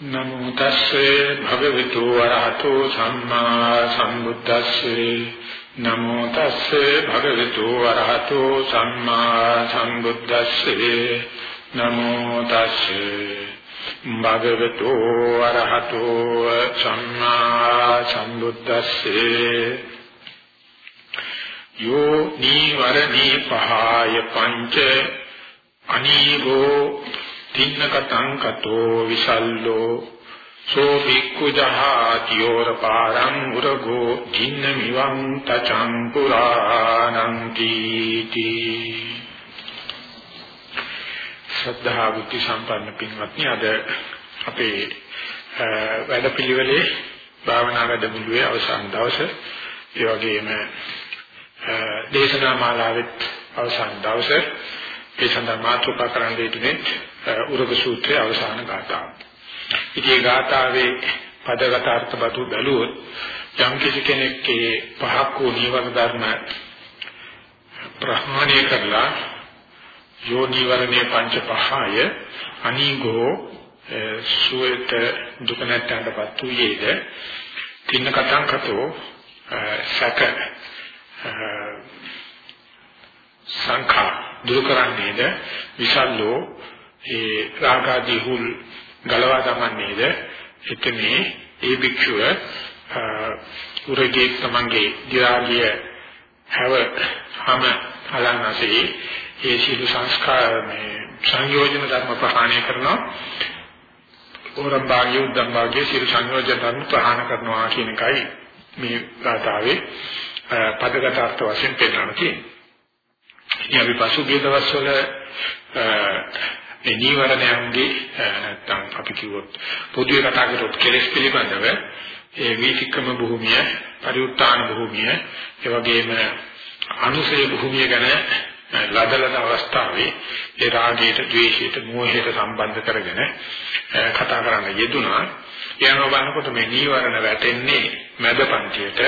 නමෝ තස්සේ භගවතු වරහතෝ සම්මා සම්බුද්දස්සේ. නමෝ තස්සේ භගවතු වරහතෝ සම්මා සම්බුද්දස්සේ. නමෝ තස්සේ භගවතු වරහතෝ සම්මා සම්බුද්දස්සේ. යෝ නීවරණී පහය පංච අනීගෝ තින්නකතං කතෝ විසල්ලෝ සෝ බික්ඛු ජහාතියෝර පාරං උරගෝ ධින්න මිවං තචං පුරාණං කීති. ශ්‍රද්ධා බුද්ධ සම්පන්න පින්වත්නි අද අපේ වැඩපිළිවෙලේ භාවනා වැඩමුළුවේ අවසාන දවසේ ඒ වගේම දේශනා මාලාවෙත් අවසාන දවසේ ඒ සඳහා මාතෘකා කරන්න දෙන්නේ උරග සූත්‍රයේ අවසාන ගාථාව. ඉතින් මේ ගාථාවේ පදගත අර්ථ බතු බැලුවොත් යම් කිසි කෙනෙක්ගේ පහක් වූ නීවරණ ධර්ම ප්‍රහාණය කරලා යෝ නීවරණේ පංච පහය අනීගෝ සුවේත දුක නැත්තඳපත් වූයේද තින්න කතං කතෝ සක සංඛා දුරු කරන්නේද විසල්ලෝ ඒ රාගාදී හුල් ගලවා දමන්නේද එතනේ ඒ භික්ෂුව උරගේ තමන්ගේ දිරාගිය හැව හැම හලන්නසේ ඒ සියලු සංස්කාර මේ සංයෝජන ධර්ම ප්‍රහාණය කරනවා ඕරම්භාගිය උද්දම්භාගිය සියලු සංයෝජන ධර්ම ප්‍රහාණ කරනවා කියන එකයි මේ ගාථාවේ පදගත අර්ථ වශයෙන් පෙන්නන තියෙන්නේ. ඉතින් අපි පසුගිය දවස්වල මේ නීවරණයන්ගේ නැත්තම් අපි කිව්වොත් පොදුවේ කතා කරොත් කෙලෙස් පිළිබඳව ඒ වීතික්‍රම භූමිය, පරිඋත්තාන භූමිය, ඒ වගේම අනුසය භූමිය ගැන ලදලන අවස්ථාවේ ඒ රාගයට, ද්වේෂයට, මෝහයට සම්බන්ධ කරගෙන කතා කරන්න යෙදුනා. යන බලනකොට මේ නීවරණ වැටෙන්නේ මැද පන්තියට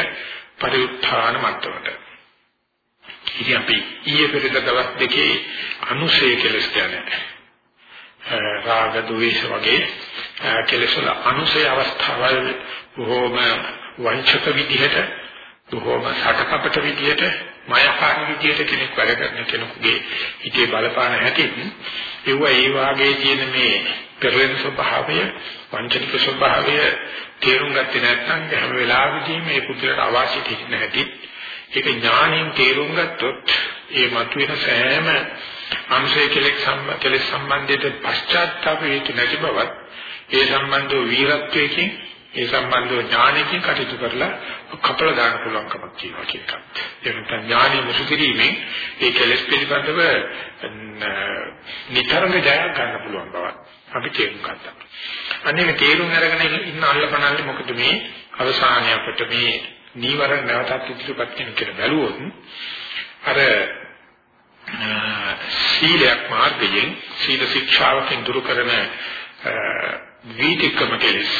පරිඋත්ථාන මට්ටමට. ඉතින් අපි ඊයේ පෙරේද දවස් දෙකේ අනුශය කෙලස් කියන්නේ රාග ද්වේෂ වගේ කෙලස් වල අනුශය අවස්ථාවල් බොහෝම වංචක විදිහට බොහෝම සටකපට විදිහට මායාකාරී විදිහට කෙනෙක් වැඩ කරන කෙනෙකුගේ හිතේ බලපාන හැටි. ඒව ඒ වාගේ තියෙන මේ පෙරෙන ස්වභාවය වංචනික ස්වභාවය තේරුම් ගත්තේ නැත්නම් හැම වෙලාවෙදීම මේ පුදුලට අවශ්‍ය තියෙන හැටි. ඒක ඥාණයෙන් තේරුම් ගත්තොත් ඒ මතුවෙන සෑම අංශය කෙලෙස් සම්බන්ධයට පශ්චාත්තාප හේතු නැති බවත් ඒ සම්බන්ධව වීරත්වයකින් ඒ සම්බන්ධව ඥානයකින් කටයුතු කරලා කපල දාන්න පුළුවන්කමක් තියෙනවා කියන එක. ඒ නිසා ඥානෙ මුසු කිරීමෙන් ඒ කෙලෙස් පිළිබඳව නිතරම ජය ගන්න පුළුවන් බවත් අපි තේරුම් ගත්තා. අනේ තේරුම් අරගෙන ඉන්න අල්ලපනන්නේ මොකද මේ අවසානයේ අපිට මේ නීවරණ නැවතත් ඉදිරිපත් කරන කියලා බැලුවොත් අර සීලයක් මාර්ගයෙන් සීල ශික්ෂාවකින් දුරු කරන වීතික්‍රම කෙලෙස්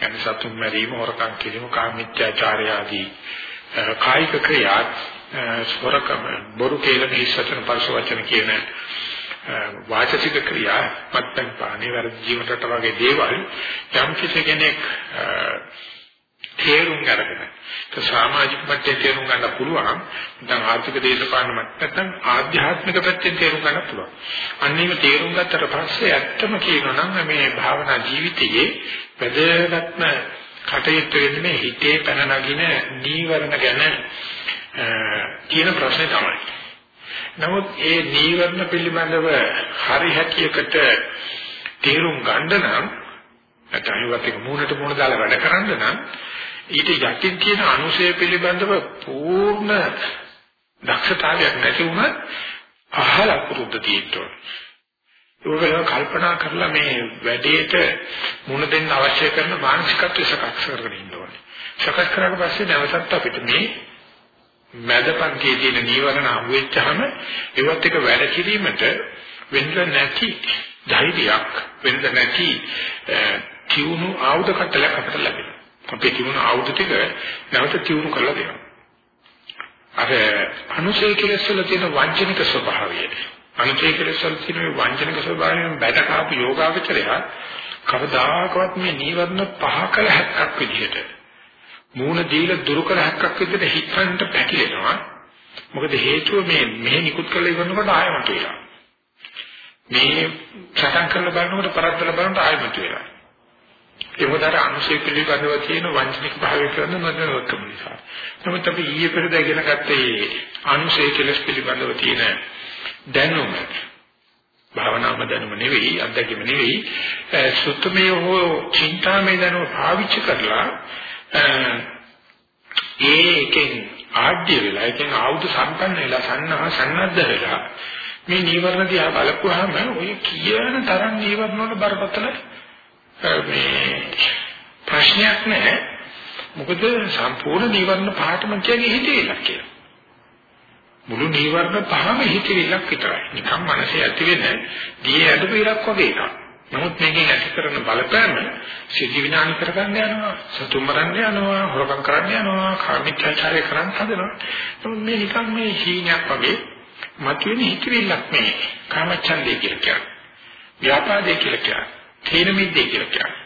යන සතුන් මරීම හොරකම් කිරීම කාමීත්‍යාචාරය ආදී කායික ක්‍රියා ස්වරකම බොරු කේලම හිස්සතන පරස වචන කියන වාචික ක්‍රියා මත්පැන් පානේ වැරදි ජීවිතයට වගේ දේවල් යම් කිසි කෙනෙක් තේරුම් ගන්න. ඒක සමාජික පැත්තෙන් තේරුම් ගන්න පුළුවන්. නැත්නම් ආර්ථික දේශපාලන නැත්නම් ආධ්‍යාත්මික පැත්තෙන් තේරුම් ගන්න පුළුවන්. අන්නේම තේරුම් ගත්තට පස්සේ ඇත්තම කියනවා නම් මේ භාවනා ජීවිතයේ වැදගත්ම කටයුතු වෙන්නේ හිතේ පැන නගින නීවරණ ගැන කියන ප්‍රශ්නේ තමයි. නමුත් ඒ නීවරණ පිළිබඳව හරි හැටියකට තේරුම් ගන්න නම් නැත්නම් ඒවත් එක මූණට මූණ දාලා වැඩ කරන්න නම් ඊට යටින් තියෙන අනුශය පිළිබඳව පූර්ණ දක්ෂතාවයක් නැති වුණත් අහලා පුරුද්ද තියෙන්න ඕනේ. කල්පනා කරලා මේ වැඩේට මුණ දෙන්න අවශ්‍ය කරන මානසිකත්වය සකස් කරගෙන ඉන්න ඕනේ. සකස් කරාට පස්සේ නැවතත් අපිට මේ මැදපන්කේ තියෙන නීවරණ අහුවෙච්චාම ඒවත් එක වැඩ කිරීමට වෙන්න නැති ධෛර්යයක් වෙන්න නැති තියුණු ආයුධ කටලක් අපිට ලැබෙනවා. අපේ තිබුණ ආයුධ ටික නැවත තියුණු කරලා දෙනවා. අර අනුසය කෙලෙස් වල තියෙන වංචනික ස්වභාවය. අනුසය කෙලෙස් වල තියෙන වංචනික ස්වභාවයෙන් බැට කාපු යෝගාවචරය කවදාකවත් මේ නීවරණ පහ කළ හැක්කක් විදිහට මූණ දීලා දුරු කළ හැක්කක් විදිහට හිතන්න පැකිලෙනවා. මොකද හේතුව මේ මෙහෙ නිකුත් කරලා ඉවරනකොට ආයමතු වෙලා. මේ සටන් කරලා බලනකොට පරද්දලා බලනකොට ආයමතු වෙලා. ඒ මොකද අනුශේ පිළිබඳව තියෙන වංචනික භාවය කරන මනෝකම නිසා. නමුත් අපි ඊයේ පෙරද ඉගෙන ගත්තේ අනුශේ කෙලස් පිළිබඳව තියෙන දැනුම භාවනාව දැනුම නෙවෙයි අත්දැකීම නෙවෙයි සුත්තමේ හෝ චින්තාමේ දැනුම පාවිච්චි කරලා ඒකෙන් ආඩ්‍ය වෙලා ඒකෙන් ආයුධ සම්පන්න වෙලා සන්නා සන්නද්ධ වෙලා මේ නීවරණ දිහා බලපුවාම ඔය කියන තරම් නීවරණ වල බරපතල මේ ප්‍රශ්නයක් නැහැ. මොකද සම්පූර්ණ නීවරණ පහටම කියන්නේ හිතේලක් කියලා. මුළු නීවරණ පහම හිතේලක් විතරයි. නිකම් මනසේ ඇති වෙන දී ඇදපු ඉරක් වගේ එකක්. නමුත් මේකෙන් ඇති කරන බලපෑම සිද්ධ විනාශ කරගන්න යනවා, සතුම් මරන්න යනවා, හොරකම් කරන්න යනවා, කාමීච්ඡාචාරය කරන්න හදනවා. නමුත් මේ නිකම් මේ හීනයක් වගේ මතුවෙන හිතවිල්ලක් මේ කාමච්ඡන්දේ කියලා කියන්නේ. ව්‍යාපාදේ කියලා කියන්නේ. තේන මිද්දේ කියලා කියන්නේ.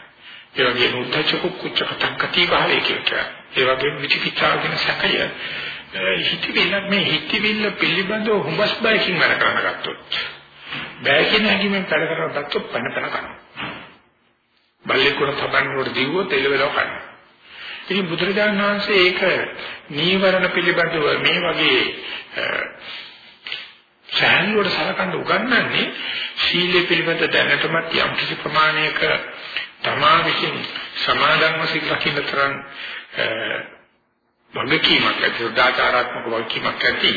ඒ වගේම උද්දච්ච කුච්ච කටංකති භාවය කියලා කියන්නේ. ඒ වගේම විචිකිච්ඡාව කියන සැකය හිතවිල්ල මේ හිතවිල්ල පිළිබඳව හුඹස් බයකින් වැඩ කරන්න ගත්තොත් බෑ කියන හැඟීමෙන් වැඩ කරන ගත්තොත් පණ පණ කරනවා. බල්ලෙක් උඩ තබන්න උඩ දිව්වොත් එළවෙලව කරනවා. ඉතින් බුදුරජාණන් වහන්සේ ඒක නීවරණ පිළිබඳව මේ වගේ සෑහලුවට සලකන්න උගන්වන්නේ සීලය පිළිබඳ දැනටමත් යම් කිසි ප්‍රමාණයක තමා විසින් සමාදන්ව සිල් රකින්න තරම් වගකීමක් ඇති උදාචාරාත්මක වගකීමක් ඇති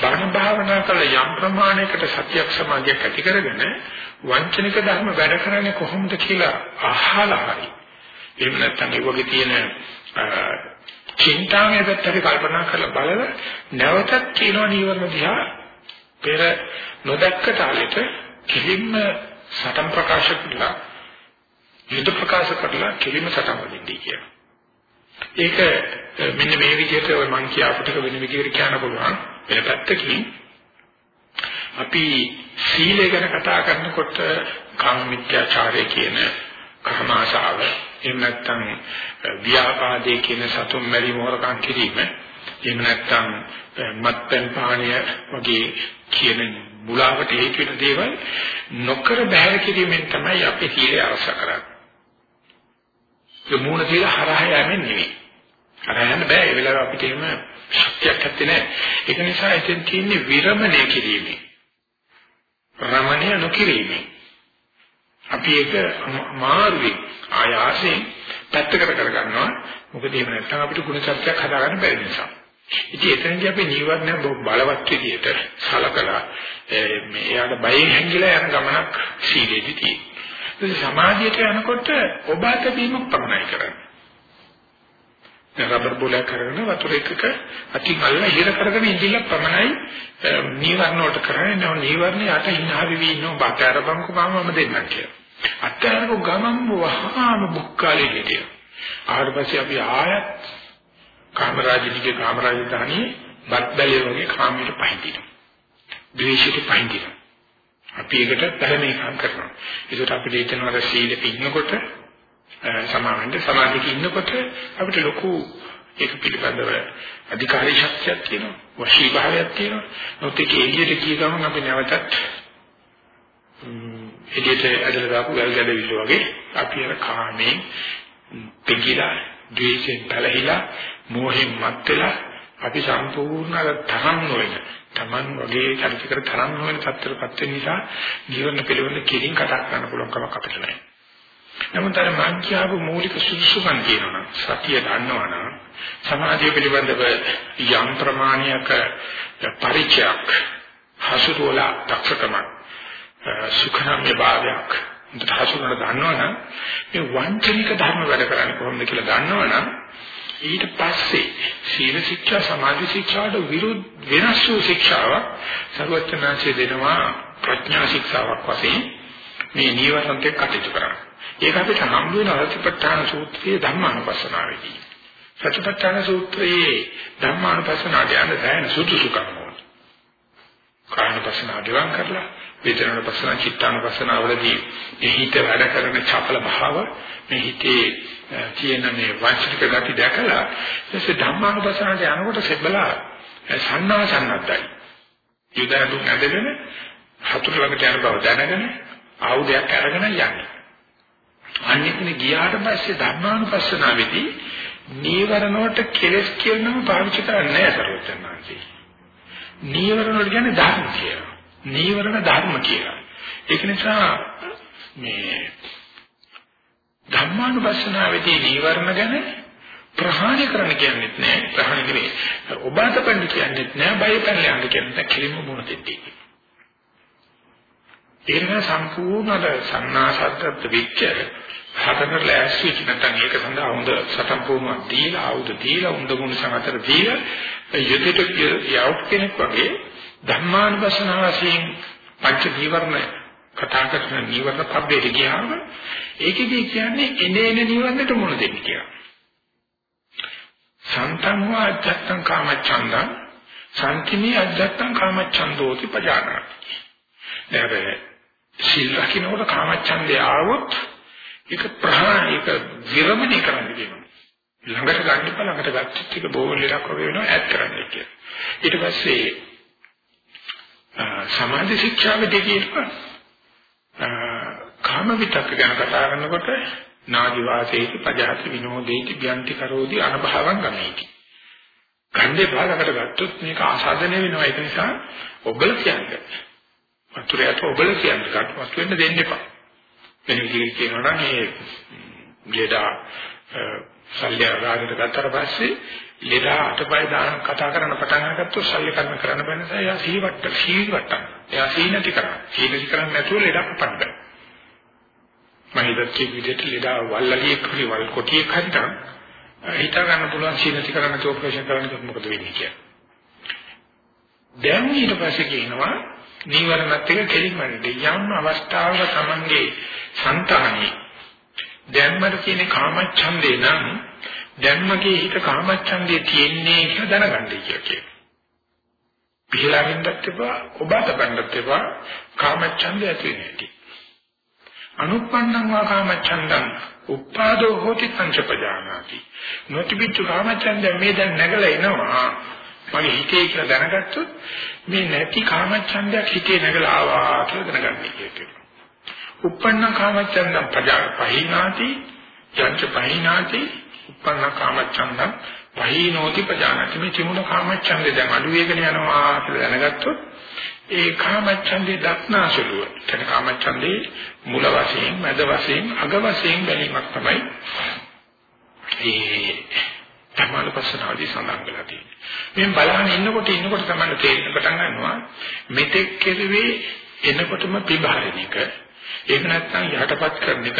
බණ භාවනා කළ යම් ප්‍රමාණයකට සත්‍යක් සමාධියක් ඇති කරගෙන වංචනික ධර්ම වැඩ කරන්නේ කොහොමද කියලා අහලා හරි. එහෙම නැත්නම් ඒ වගේ තියෙන චින්තාමය පැත්තට කල්පනා කරලා බලලා නැවතත් කියනවා නීවරණ දිහා පෙර නොදැක්ක තාලෙට කිලින්ම සටන් ප්‍රකාශ කළා යුද ප්‍රකාශ කරලා කිලින්ම සටන් වදින්නයි කියනවා. ඒක මෙන්න මේ විදිහට ඔය මං කියාපු ටික වෙන විදිහට කියන්න පුළුවන්. වෙන පැත්තකින් අපි සීලය ගැන කතා කරනකොට කාම මිත්‍යාචාරය කියන කර්මාශාව එහෙම නැත්නම් ව්‍යාපාදයේ කියන සතුම් මැරි මොහරකම් කිරීම එහෙම නැත්නම් මත්පැන් පානය වගේ කියන මුලාවට හේතු වෙන දේවල් නොකර බැහැර කිරීමෙන් තමයි අපි සීලය අරස කරන්නේ. ඒ මූණ කියලා හරහා යන්නේ නෙවෙයි. හරහා යන්න බෑ ඒ වෙලාව අපිට එහෙම ශක්තියක් නැත්තේ නෑ. ඒක නිසා එතෙන් තියෙන්නේ විරමණය කිරීමේ. රමණය නොකිරීමේ. අපි ඒක මාරුවේ ආයාසයෙන් පැත්තකට කරගන්නවා. මොකද එහෙම නැත්නම් අපිට ගුණ සත්‍යයක් හදාගන්න බැරි නිසා. ඉතින් එතනදී අපි නීවරණ බලවත් විදියට සලකලා මේ එයාට බයෙන් හැංගිලා යන ගමනක් සීලෙදි තියෙනවා. ඒ සමාධියට යනකොට ඔබ අත බීමක් පමණයි කරන්නේ. රබර් බෝලයක් කරගෙන වතුර එකක අතින් අල්ල ඉහිර කරගෙන ඉඳිලා පමණයි නීවරණ වලට කරන්නේ. නෝ නීවරණ යට හිනාවි වී ඉන්නෝ බතරපංකු මම දෙන්නම් කියලා. අත්‍යරක ගමම් වහාම බුක්කාලේ හිටියා. ආවට පස්සේ අපි ආයත් කාමරාජිනිගේ කාමරාජධානියේ බත් බැලිය වගේ කාමයට පහඳිනවා. ද්වේෂයට පහඳිනවා. අපි ඒකට පැහැදිලිකම් කරනවා. ඒකට අපිට හිතනවා සීලෙ පින්නකොට සමාවෙන්ද සමාධියක ඉන්නකොට අපිට ලොකු ඒක පිළිබඳව අධිකාරී ශක්තියක් තියෙනවා. වශී භාවයක් තියෙනවා. නමුත් ඒක එළියට ගිය ගමන් අපි නැවතත් එළියට ඇදලා දාපු ගල් ගැඩවිල්ල වගේ අපි අර කාමේ පිටිලා ද්වේෂයෙන් පැලහිලා මෝහෙන් මත් වෙලා අපි සම්පූර්ණ අර තරම් නොවන Taman වගේ චරිතකර තරම් නොවන තත්ත්වයකටපත් වෙන නිසා ජීවන පිළිවෙල කෙලින් කතා කරන්න පුළුවන් කමක් අපිට නැහැ. නමුත් අර මං කියපු මූලික සුසුකම් කියනවා සතිය දන්නවනම් සමාධිය පිළිබඳව යම් ප්‍රමාණයක පරිචයක් හසුරුවලා දක්ෂකම සුඛාම්‍ය භාවයක් හසුරුවලා දන්නවනම් මේ වංචනික ධර්ම වැඩ කරන්නේ කොහොමද කියලා දන්නවනම් ඊට පස්සේ සීල ශික්ෂා සමාධි ශික්ෂාට විරුද්ධ වෙනස් වූ ශික්ෂාවක් සර්වඥාන්සේ දෙනවා ප්‍රඥා ශික්ෂාවක් වශයෙන් මේ නීවරණත් එක්ක කටයුතු කරනවා. ඒක අපිට හම් වෙන අරතිපට්ඨාන සූත්‍රයේ ධර්මානුපස්සනාවේදී. සතිපට්ඨාන සූත්‍රයේ ධර්මානුපස්සනාවට යන දැන සුදුසුකම් ඕන. කායනුපස්සනාව දිවන් කරලා වේදනානුපස්සන චිත්තානුපස්සනවලදී මේ හිත වැඩ කරන චපල භාව මේ හිතේ තියෙන මේ වාචික ගති දැකලා ඊටසේ ධම්මානුපස්සනට යනකොට සෙබලා සන්නාසන්නත්යි යුදයන් ඇදගෙන හතුරු ළඟට යන බව දැනගෙන ආයුධයක් අරගෙන යන්නේ අනිත්නේ ගියාට පස්සේ ධර්මානුපස්සනාවේදී නීවරණ වලට කෙලස් කියනම පාවිච්චි කරන්නේ නැහැ සර්වඥාන්සේ. නීවරණ වල කියන්නේ ධර්ම කියලා. නීවරණ ධර්ම කියලා. ඒක නිසා මේ ධර්මානුපස්සනාවේදී නීවරණ ගැන ප්‍රහාණය කරන්න කියන්නේත් නැහැ. ප්‍රහාණය නෙවෙයි. ඔබාතපන්න කියන්නේත් නැහැ. බයපන්න යන්න කියන්නේත් කෙලින්ම මොන දෙන්නේ. ඒක සම්පූර්ණ සන්නාසද්දත් විච්ච හතරට ලෑස්ති නැත්නම් ඒක සඳහා හොඳ සටන් පුහුණුවක් දීලා ආයුධ දීලා උඳ ගුණ සමතර දීලා යුදිත යවුත් කෙනෙක් වගේ ධර්මානුපස්සන වශයෙන් පංච දීවරණ කතා කරන නීවරණ පබ්බේට ගියාම ඒකෙදී කියන්නේ එනේන නීවරණයට මුණ දෙන්න කියලා. සන්තං වා අජත්තං කාමච්ඡන්දං සම්කිනී අජත්තං කාමච්ඡන්දෝති පජානාති. දැන් සිල් රකින්නකොට කාමච්ඡන්දේ ආවොත් ඒක ප්‍රහාණය ඒක විරමණය කරන්න කියනවා. ළඟට ගන්න එපා ළඟට ගත්තත් ඒක බෝල් එකක් වගේ වෙනවා ඈඩ් කරන්න කියලා. ඊට පස්සේ සමාධි ශික්ෂාවේදී කියනවා කාම විතක්ක ගැන කතා කරනකොට නාදි වාසේති පජාති විනෝදේති බ්‍යන්ති කරෝදි අනභවං ගමේති. ගන්නේ බාලකට ගත්තොත් මේක ආසාදනය වෙනවා ඒක නිසා ඔබල කියන්නේ. වතුරයට ඔබල කියන්නේ කටවත් වෙන්න දෙන්න එපා. වෙන විදිහට කියනවා නම් මේ ලෙඩා සල්ලි රාගයට ගත්තට පස්සේ ලෙඩා අතපය දාන කතා කරන පටන් අරගත්තොත් සල්ලි කර්ම කරන්න බෑ නිසා එයා සීවට සීවට එයා සීනති කරා සීනති කරන්නේ නැතුව ලෙඩා කපන්න බෑ මම හිතත් කිය විදිහට ලෙඩා වල්ලලිය කුලි වල් කොටිය කන්ටා හිතා ගන්න පුළුවන් සීනති කරන්න නැතුව ඔපරේෂන් කරන්න මොකද වෙන්නේ කියලා දැන් ඊට පස්සේ කියනවා නීවරණත් එක කෙලින්ම යම් අවස්ථාවක Tamange సంతානේ දැන්මට කියන කාමච්ඡන්දේ නම් දැන්මගේ හිත කාමච්ඡන්දේ තියෙන්නේ කියලා දැනගන්නයි කියලා කියනවා. පිළිලාමින්දත් එපා ඔබට බණ්ඩත් එපා කාමච්ඡන්දේ ඇති වෙන්නේ නැති. අනුප්පන්නං වා කාමච්ඡන්දං උපාදෝ හෝති පංචපජානාති. නොතිබිච්ච කාමච්ඡන්දය මේ දැන් නැගලා එනවා. මගේ හිතේ කියලා දැනගත්තොත් මේ නැති කාමච්ඡන්දයක් හිතේ නැගලා ආවා කියලා දැනගන්න කියනවා. උප්පන්න කාමච්ඡන්දම් පජා පහිනාති යංච පහිනාති උප්පන්න කාමච්ඡන්දම් පහිනෝති පජානාති මේ තිමුණ කාමච්ඡන්දේ දැන් අඩු වෙගෙන යනවා කියලා දැනගත්තොත් ඒ කාමච්ඡන්දේ දක්නාසුලුව කියන කාමච්ඡන්දේ මුල වශයෙන් මැද වශයෙන් අග වශයෙන් බැලීමක් තමයි ඒ ධර්මානුපස්සනාවේදී සඳහන් කරලා තියෙන්නේ. මේ බලන්න ඉන්නකොට ඉන්නකොට තමයි තේරෙන්න පටන් ගන්නවා මෙතෙක් කෙරුවේ එනකොටම පිබහරින එක. ඒක නැත්නම් යටපත් කරන එක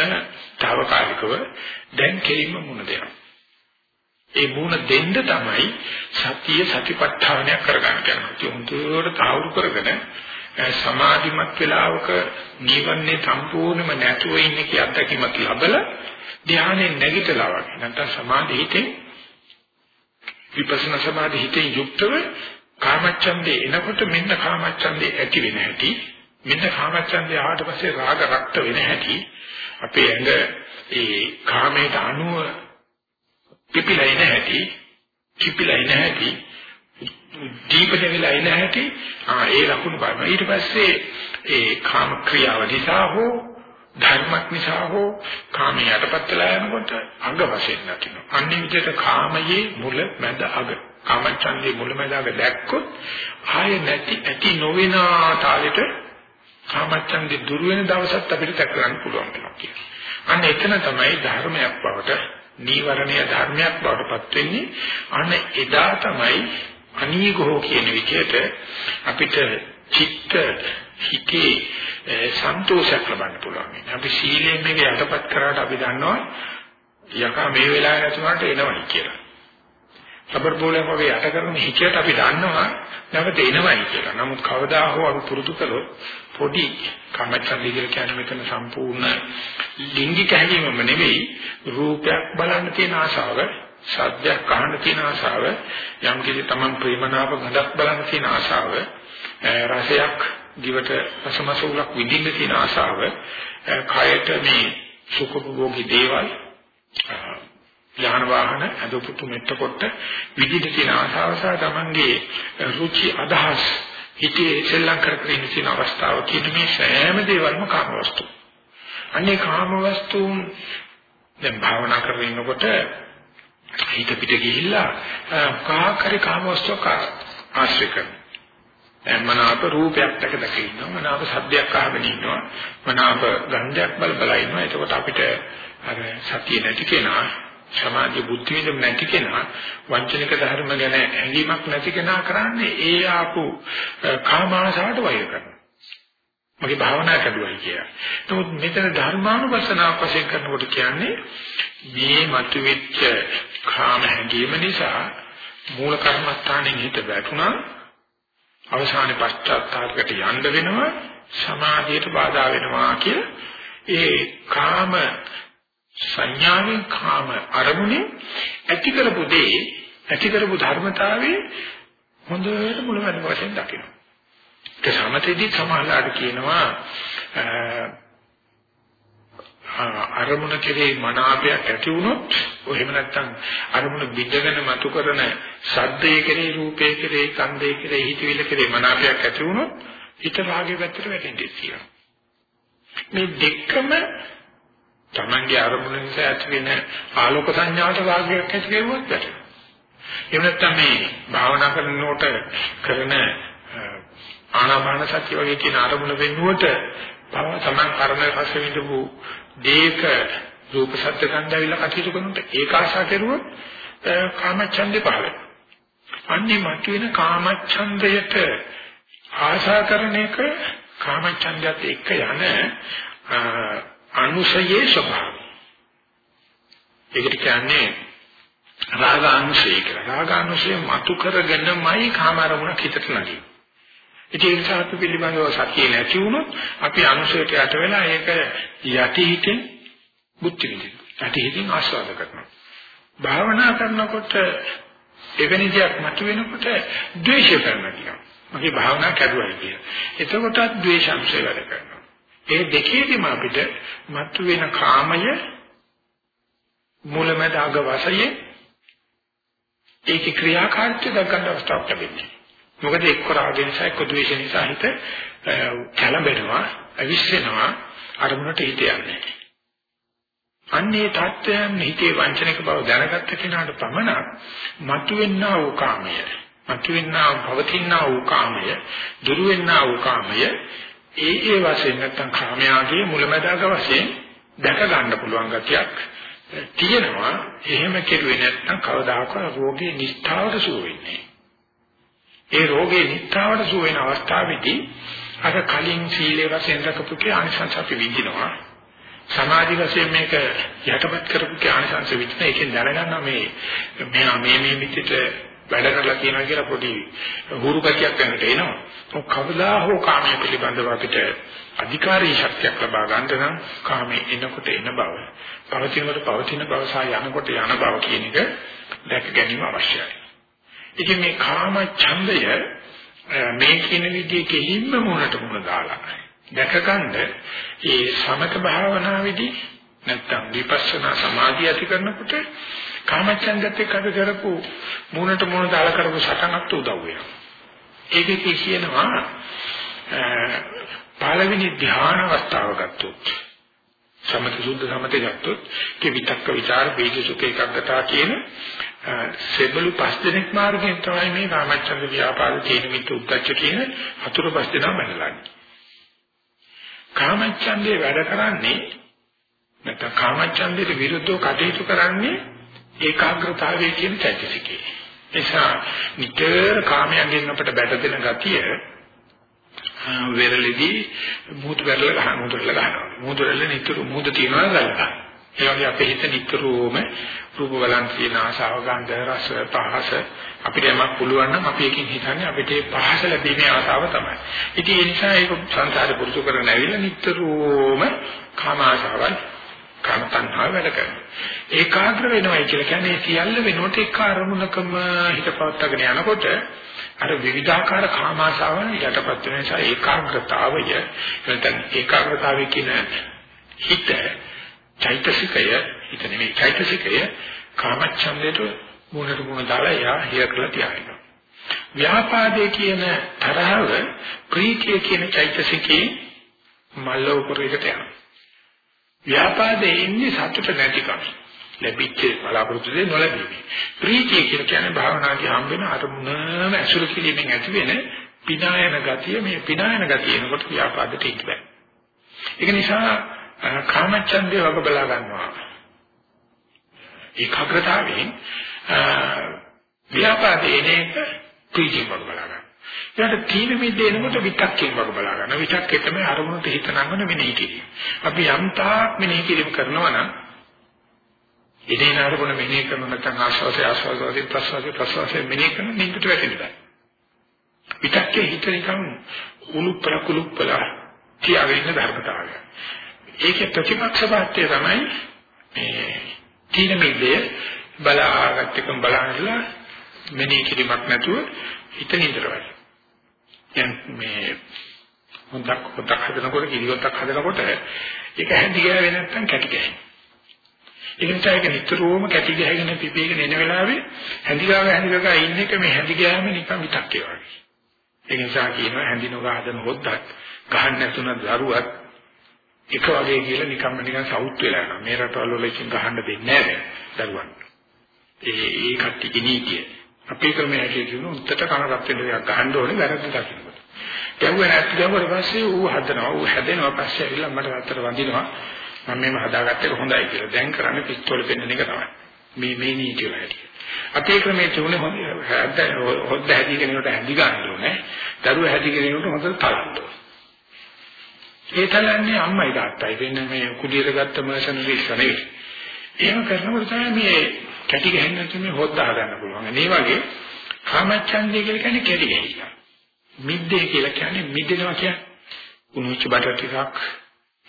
తాවකාලිකව දැන් කෙලින්ම මුණ දෙනවා. ඒ මුණ දෙන්න තමයි සතිය සතිපට්ඨානයක් කරගන්න යනවා. හොඳට තාවුරු කරගෙන සමාධිමත් වෙලාවක නිවන්නේ සම්පූර්ණයෙන්ම නැතුව ඉන්නේ කිය අත්දැකීමක් ලැබලා ධානයේ නැගිටලා වගේ නැත්නම් සමාධි හිතේ විපස්සනා සමාධි හිතේ යුක්තව කාමච්ඡන්දේ එනකොට මෙන්න කාමච්ඡන්දේ ඇති වෙන හැටි මෙන්න කාමච්ඡන්දේ ආවට පස්සේ රාග රක්ත වෙන හැටි අපේ ඇඟ ඒ කාමයට අනුව පිපිලා එන හැටි කිපිලා එන හැටි දීපද වෙලා එන හැටි ආ ඒ ලකුණු බලනවා ඊට පස්සේ ඒ කාම ක්‍රියාව නිසා හෝ ධර්මයක් නිසා හෝ කාමයේ යටපත් වෙලා යනකොට අඟ වශයෙන් දකින්න. අන්නේ විදිහට කාමයේ මුල මැද අග. කාමච්ඡන්දේ මුල මැද අග දැක්කොත් ආය නැති ඇති නොවන තාලෙට කාමච්ඡන්දේ දුර වෙන දවසත් අපිට දැක ගන්න පුළුවන් වෙනවා කියන්නේ. අන්න එතන තමයි ධර්මයක් බවට නීවරණීය ධර්මයක් බවට පත් වෙන්නේ. අන්න එදා තමයි අනීගෝ කියන විදිහට අපිට චිත්ත හිතේ සන්තෝෂයක් ලබන්න පුළුවන්. අපි සීලයෙන් මේක යටපත් කරාට අපි දන්නවා යකා මේ වෙලාවේ නැතුනට එනවයි කියලා. සබර් බෝලයක් වගේ යට කරන හිතයට අපි දන්නවා නැවත එනවයි කියලා. නමුත් කවදා හෝ අපි පුරුදු කළොත් පොඩි කමච්ඡන්දි කියලා කියන්නේ මෙතන සම්පූර්ණ ලිංගික හැඟීමම නෙවෙයි රූපයක් බලන්න තියෙන ආශාව සද්දයක් අහන්න තියෙන ආශාව යම් කිසි තමන් ප්‍රේමනාප ගඳක් බලන්න තියෙන ආශාව රසයක් දිවට රසමසූලක් විඳින්න තියෙන ආශාව කයට මේ සුඛභෝගී දේවල් යාන වාහන අදපුතු මෙට්ටකොට විදිහට තියෙන ආශාව සහ තමන්ගේ රුචි අදහස් හිතේ සෙල්ලම් කරගෙන ඉන්න තියෙන අවස්ථාව කියන මේ සෑම දේවල්ම කාම වස්තු. අනේ කාම වස්තුන් දැන් භාවනා කරගෙන ඉන්නකොට හිත පිට ගිහිල්ලා කාකරි කාම වස්තුවක් ආශ්‍රය කරනවා. මනාප රූපයක් දැක දැක ඉන්නවා මනාප සද්දයක් අහගෙන ඉන්නවා මනාප ගන්ධයක් බල බල ඉන්නවා එතකොට අපිට අර සතිය නැති කෙනා සමාධි බුද්ධි විඳ නැති කෙනා වංචනික ධර්ම ගැන ඇඟීමක් නැති කෙනා කරන්නේ ඒ ආපු කාමාශාවට වෛර කරනවා. මගේ භාවනා කඩුවයි කියලා. නමුත් මෙතන ධර්මානුපස්සනාවක් වශයෙන් කරනකොට කියන්නේ මේ මතුවෙච්ච කාම හැඟීම නිසා මූල කර්මස්ථානෙන් හිත වැටුණා. අවසානයේ පශ්චාත්තාපකට යන්න වෙනවා. සමාධියට බාධා වෙනවා කිය ඒ කාම සංඥාවෙන් කාම අරමුණේ ඇති කරපු දේ ඇති කරපු ධර්මතාවයේ හොඳට මුලමඳ වශයෙන් දකින්න. ඒක සමතේදී සමාහලාට කියනවා අරමුණ කෙරේ මනාපයක් ඇති වුණොත් එහෙම නැත්නම් අරමුණ බිඳගෙන මතු කරන ශබ්දයේ කෙරේ රූපයේ කෙරේ කන්දේ කෙරේ හිතවිල්ල කෙරේ මනාපයක් ඇති වුණොත් හිත රාගයේ පැත්තට වැටෙන්නේ කියලා. මේ දෙකම තමන්ගේ අරමුණ නිසා ඇති වෙන ආලෝක සංඥාවට රාගයක් ඇති කරුවොත් වැටෙනවා. එහෙම නැත්නම් මේ භාවනා කරනකොට කරන ආනාපාන සතිය වගේ කියන අරමුණ වෙනුවට තමන් කරන රස විඳපු දේක රූප ශබ්ද ගන්ධ ඇවිල්ලා කටයුතු කරනකොට ඒක ආශා කෙරුවොත් කාමච්ඡන්දේ පහළ වෙනවා. අන්නේ මතුවෙන කාමච්ඡන්දයට ආශා කරන එක කාමච්ඡන්දයත් එක්ක යන අනුසයේ ස්වභාවය. ඒකට කියන්නේ රාගානුසය කියලා. රාගානුසය මතු කරගෙනමයි කාමාරමුණක් හිතට නැගෙන්නේ. ඒ නිසා අපි පිළිබඳව සතිය නැති වුණොත් අපි අනුසයට යට වෙලා ඒක යටි හිතෙන් බුද්ධි විදිනවා. යටි හිතින් ආස්වාද කරනවා. භාවනා කරනකොට එවැනි දෙයක් මතුවෙනකොට ද්වේෂය කරනවා කියනවා. මගේ භාවනා කැඩුවයි කියන. එතකොටත් ද්වේෂංශය වැඩ කරනවා. ඒ දෙකේදීම අපිට මතුවෙන කාමය මුලමෙද අග වශයෙන් ඒකේ ක්‍රියාකාරීත්වය දක්වන්න අවස්ථාවක් ලැබෙන්නේ. මොකද එක්ක රාගය නිසා එක්ක ද්වේෂය නිසා හිත කැළඹෙනවා, අවිශ්වෙනවා, අරමුණට හිත යන්නේ. අන්නේ தත්වයන් හිතේ වංචනික බව දැනගත්ත කෙනාට පමණක් මතුවෙන්නා වූ කාමය, මතුවෙන්නා පවතිනා වූ කාමය, දුරු වෙන්නා වූ කාමය ඒ ඒ වශයෙන් නැත්තම් කාමයාගේ මුලැමැදාක වශයෙන් දැක ගන්න පුළුවන් ගතියක් තියෙනවා. එහෙම කෙරුවේ නැත්නම් කවදාකවත් රෝගේ නිස්ථාවට සුව වෙන්නේ ඒ රෝගේ නිත්තාවට සුව වෙන අවස්ථාවේදී අර කලින් සීලේ වශයෙන් දක්වපු කේ ආනිසංස අපි විඳිනවා. සමාධි වශයෙන් මේක යටපත් කරපු කේ ආනිසංස විඳින එකෙන් දැනගන්නවා මේ මෙයා මේ මේ මිත්‍යට වැඩ කරලා කියනවා කියලා පොඩි හුරු ගතියක් වෙනට එනවා. ඔක් කවදා හෝ කාමයේ පිළිබඳව අපිට අධිකාරී ශක්තියක් ලබා ගන්න නම් කාමයේ එනකොට එන බව, පවතිනකොට පවතින බව සහ යනකොට යන බව කියන එක දැක ගැනීම අවශ්‍යයි. ඉතින් මේ කාම ඡන්දය මේ කියන විදිහේ කෙලින්ම මොනට මොන දාලා දැකගන්න ඒ සමත භාවනාවේදී නැත්තම් විපස්සනා සමාධිය ඇති කරනකොට කාම ඡන්දත් එක්ක අපි කරපු මොනට මොන දාලා කරපු සටනක් උදව් වෙනවා. ඒකේ කියනවා පළවෙනි ධ්‍යාන අවස්ථාව ගත්තොත් සමත සුද්ධ සමතේ ගත්තොත් කේ විතක්ක ਵਿਚාර බීජ සුඛ ඒකග්ගතා කියන සෙබළු පස් දෙනෙක් මාර්ගයෙන් තමයි මේ කාමච්ඡන්ද ව්‍යාපාද තේන මිත්‍ය උද්දච්ච කියන හතුරු පස් දෙනා බැලලන්නේ. කාමච්ඡන්දේ වැඩ කරන්නේ නැත්නම් කාමච්ඡන්දේට විරුද්ධව කටයුතු කරන්නේ ඒකාග්‍රතාවයේ කියන චෛතසිකේ. එසා නිතර කාමයෙන් අපිට බැට දෙන ගතිය වෙරළේදී මුහුදු වෙරළ ගන්න මුහුදු වෙරළ ගන්නවා. මුහුදු වෙරළ නිතර මුහුදු තියනවා ගන්නවා. ඒ වගේ අපේ හිත නිතරම රූප බලන් තියෙන ආශාව ගන්ධ රස පහස අපිට යමක් පුළුවන් නම් අපි එකකින් හිතන්නේ අපිට පහස ලැබීමේ ආශාව තමයි. ඉතින් ඒ නිසා ඒක සංසාරේ පුරුදු කරගෙන ඇවිල්ලා නිතරම කාම ආශාවල් කාම තණ්හාව වැඩ කරනවා. ඒකාග්‍ර වෙනවා කියලා කියන්නේ සියල්ල වෙනකොට එක අරමුණකම හිත පවත්වාගෙන යනකොට අර විවිධාකාර කාමාශාවන් යටපත් වෙන නිසා ඒකාග්‍රතාවය නැත්නම් ඒකාග්‍රතාවය කියන හිත චෛතසිකය හිත නෙමෙයි චෛතසිකය කාමච්ඡන්දයට මොනට මොන දාලා යා හිය කරලා තියාගෙන ව්‍යාපාදයේ කියන තරහව ප්‍රීතිය කියන චෛතසිකේ මල්ල උපරේකට යනවා ව්‍යාපාදයේ ඉන්නේ සතුට නැතිකම ලැබිච්ච බලාපොරොත්තු දෙය නොලැබීම. ප්‍රීතිය කියලා කියන්නේ භාවනාවේ හම්බෙන අරමුණම ඇසුරු කිරීමෙන් ඇති වෙන පිනායන ගතිය මේ පිනායන ගතිය එනකොට ව්‍යාපාදයට ඉන්න බෑ. ඒක නිසා කාමච්ඡන්දේ වග බලා ගන්නවා. ඒකාග්‍රතාවයෙන් ව්‍යාපාදයේ නේක ප්‍රීතිය වග බලා ගන්නවා. ඊට තීන මිද්ද එනකොට විතක්කේ වග බලා ගන්නවා. විතක්කේ තමයි අරමුණට හිත නංගන මෙනෙහි කිරීම. අපි යම් තාක් මෙනෙහි කිරීම කරනවා නම් ඉදේ නාරබුණ මෙනෙහි කරන නැත්නම් ආශ්වාසය ආශ්වාසය ප්‍රශ්වාසය ප්‍රශ්වාසය මෙනෙහි කරන නින්දට වැටෙනවා. විතක්කේ හිත නිකන් උලුප්පල කුලුප්පල තියාගෙන ඉන්න ධර්මතාවය. ඒකේ ප්‍රතිපක්ෂ වාක්‍යය තමයි මේ තීන මිද්දේ බලාගත් එකම බලන්නලා මෙනෙහි කිරීමක් නැතුව හිත නින්දට වැටෙනවා. දැන් මේ හොඳක් හොඳක් හදනකොට කිරියොත්තක් හදනකොට ඒක හැදි ගෑවේ නැත්නම් කැටි ගෑනේ. ඒක නිසා ඒක නිතරම කැටි ගහගෙන පිපිගෙන එන වෙලාවේ හැඳිගාව හැඳිගා ඉන්න එක මේ හැඳි ගෑම නිකන් විතක්කේ වගේ. ඒ නිසා කියනවා හැඳි නොගා හදන හොද්දක් ගහන්න නැතුන දරුවක් එක වගේ කියලා නිකම්ම නිකන් සවුත් වෙලා යනවා. මේ රටවල වල ඉතින් ගහන්න දෙන්නේ නැහැ දරුවන්. ඒ ඒ කට්ටියගේ නීතිය. අපේ ක්‍රමයේ හැටියට කියන උත්තර කන රත් වෙන දෙයක් ගහන්න ඕනේ වැරද්ද දකින්නකොට. ගැව්වේ නැති ගැව්වට පස්සේ ඌ හදනවා ඌ හැදෙනවා පස්සේ ඇවිල්ලා මට අතට වඳිනවා මම මේව හදාගත්ත එක හොඳයි කියලා. දැන් කරන්නේ පිස්තෝල පෙන්නන එක තමයි. මේ මේ නීතිය වැඩි. අපේ ක්‍රමයේ තුනේ හොඳ හොද්ද හැදීගෙන යනකොට හැදි ගන්න ඕනේ. දරුවා හැදිගෙන යනකොට හොඳට තලන්න ඕනේ. ඒ තලන්නේ අම්මයි තාත්තයි වෙන මේ කුඩියට ගත්ත මර්සනරිස් නෙවෙයි. එහෙම කරනකොට තමයි මේ කැටි ගහන්න තුනේ හොද්ද හදන්න පුළුවන්. මේ වගේ කාමච්ඡන්දය කියලා කියන්නේ කැටි ගහිලා. මිද්දේ කියලා කියන්නේ මිදෙනවා කියන්නේ උණුච්ච බටර් ටිකක්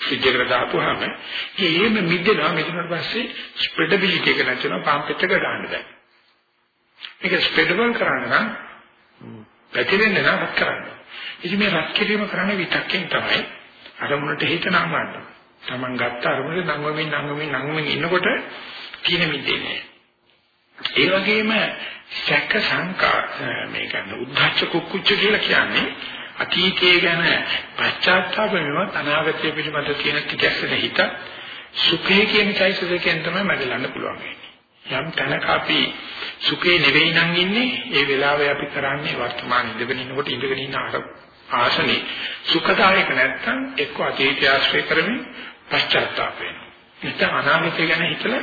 සිද්ධකට දාපුවාම ඒෙම මිදෙනවා මිදුණාට පස්සේ ස්ප්‍රෙඩබිලිටි එක නැතිවෙනවා පාම්පෙට් එක ගන්න බෑ. මේක ස්ප්‍රෙඩබල් කරන්න නම් පැතිරෙන්න නම් රත් කරන්න. ඉතින් මේ රත් කිරීම කරන්න විතක්කෙන් තමයි අරමුණට හිත නංවන්න. Taman ගත්ත අරමුණේ නංවමින් නංවමින් නංවමින් ඉන්නකොට තියෙන මිදෙන්නේ. ඒ වගේම සැක සංකා මේ කියන්නේ උද්ධච්ච කුක්කුච්ච කියලා කියන්නේ අතීතයේ ගැන පශ්චාත්තාප වෙනවත් අනාගතය පිළිබඳ තියෙන ටිකස්සෙන හිත සුඛය කියන চৈতසිකයෙන් තමයි මැදලන්න පුළුවන් යම් තැනක අපි සුඛේ නෙවෙයි නම් ඉන්නේ ඒ වෙලාවේ අපි කරන්නේ වර්තමාන ඉඳගෙන ඉන්නකොට ඉඳගෙන ඉන්න ආසනේ. සුඛදායක නැත්තම් එක්ක අතීතය ආශ්‍රය කරමින් පශ්චාත්තාප වෙනවා. නැත්නම් අනාගතය ගැන හිතලා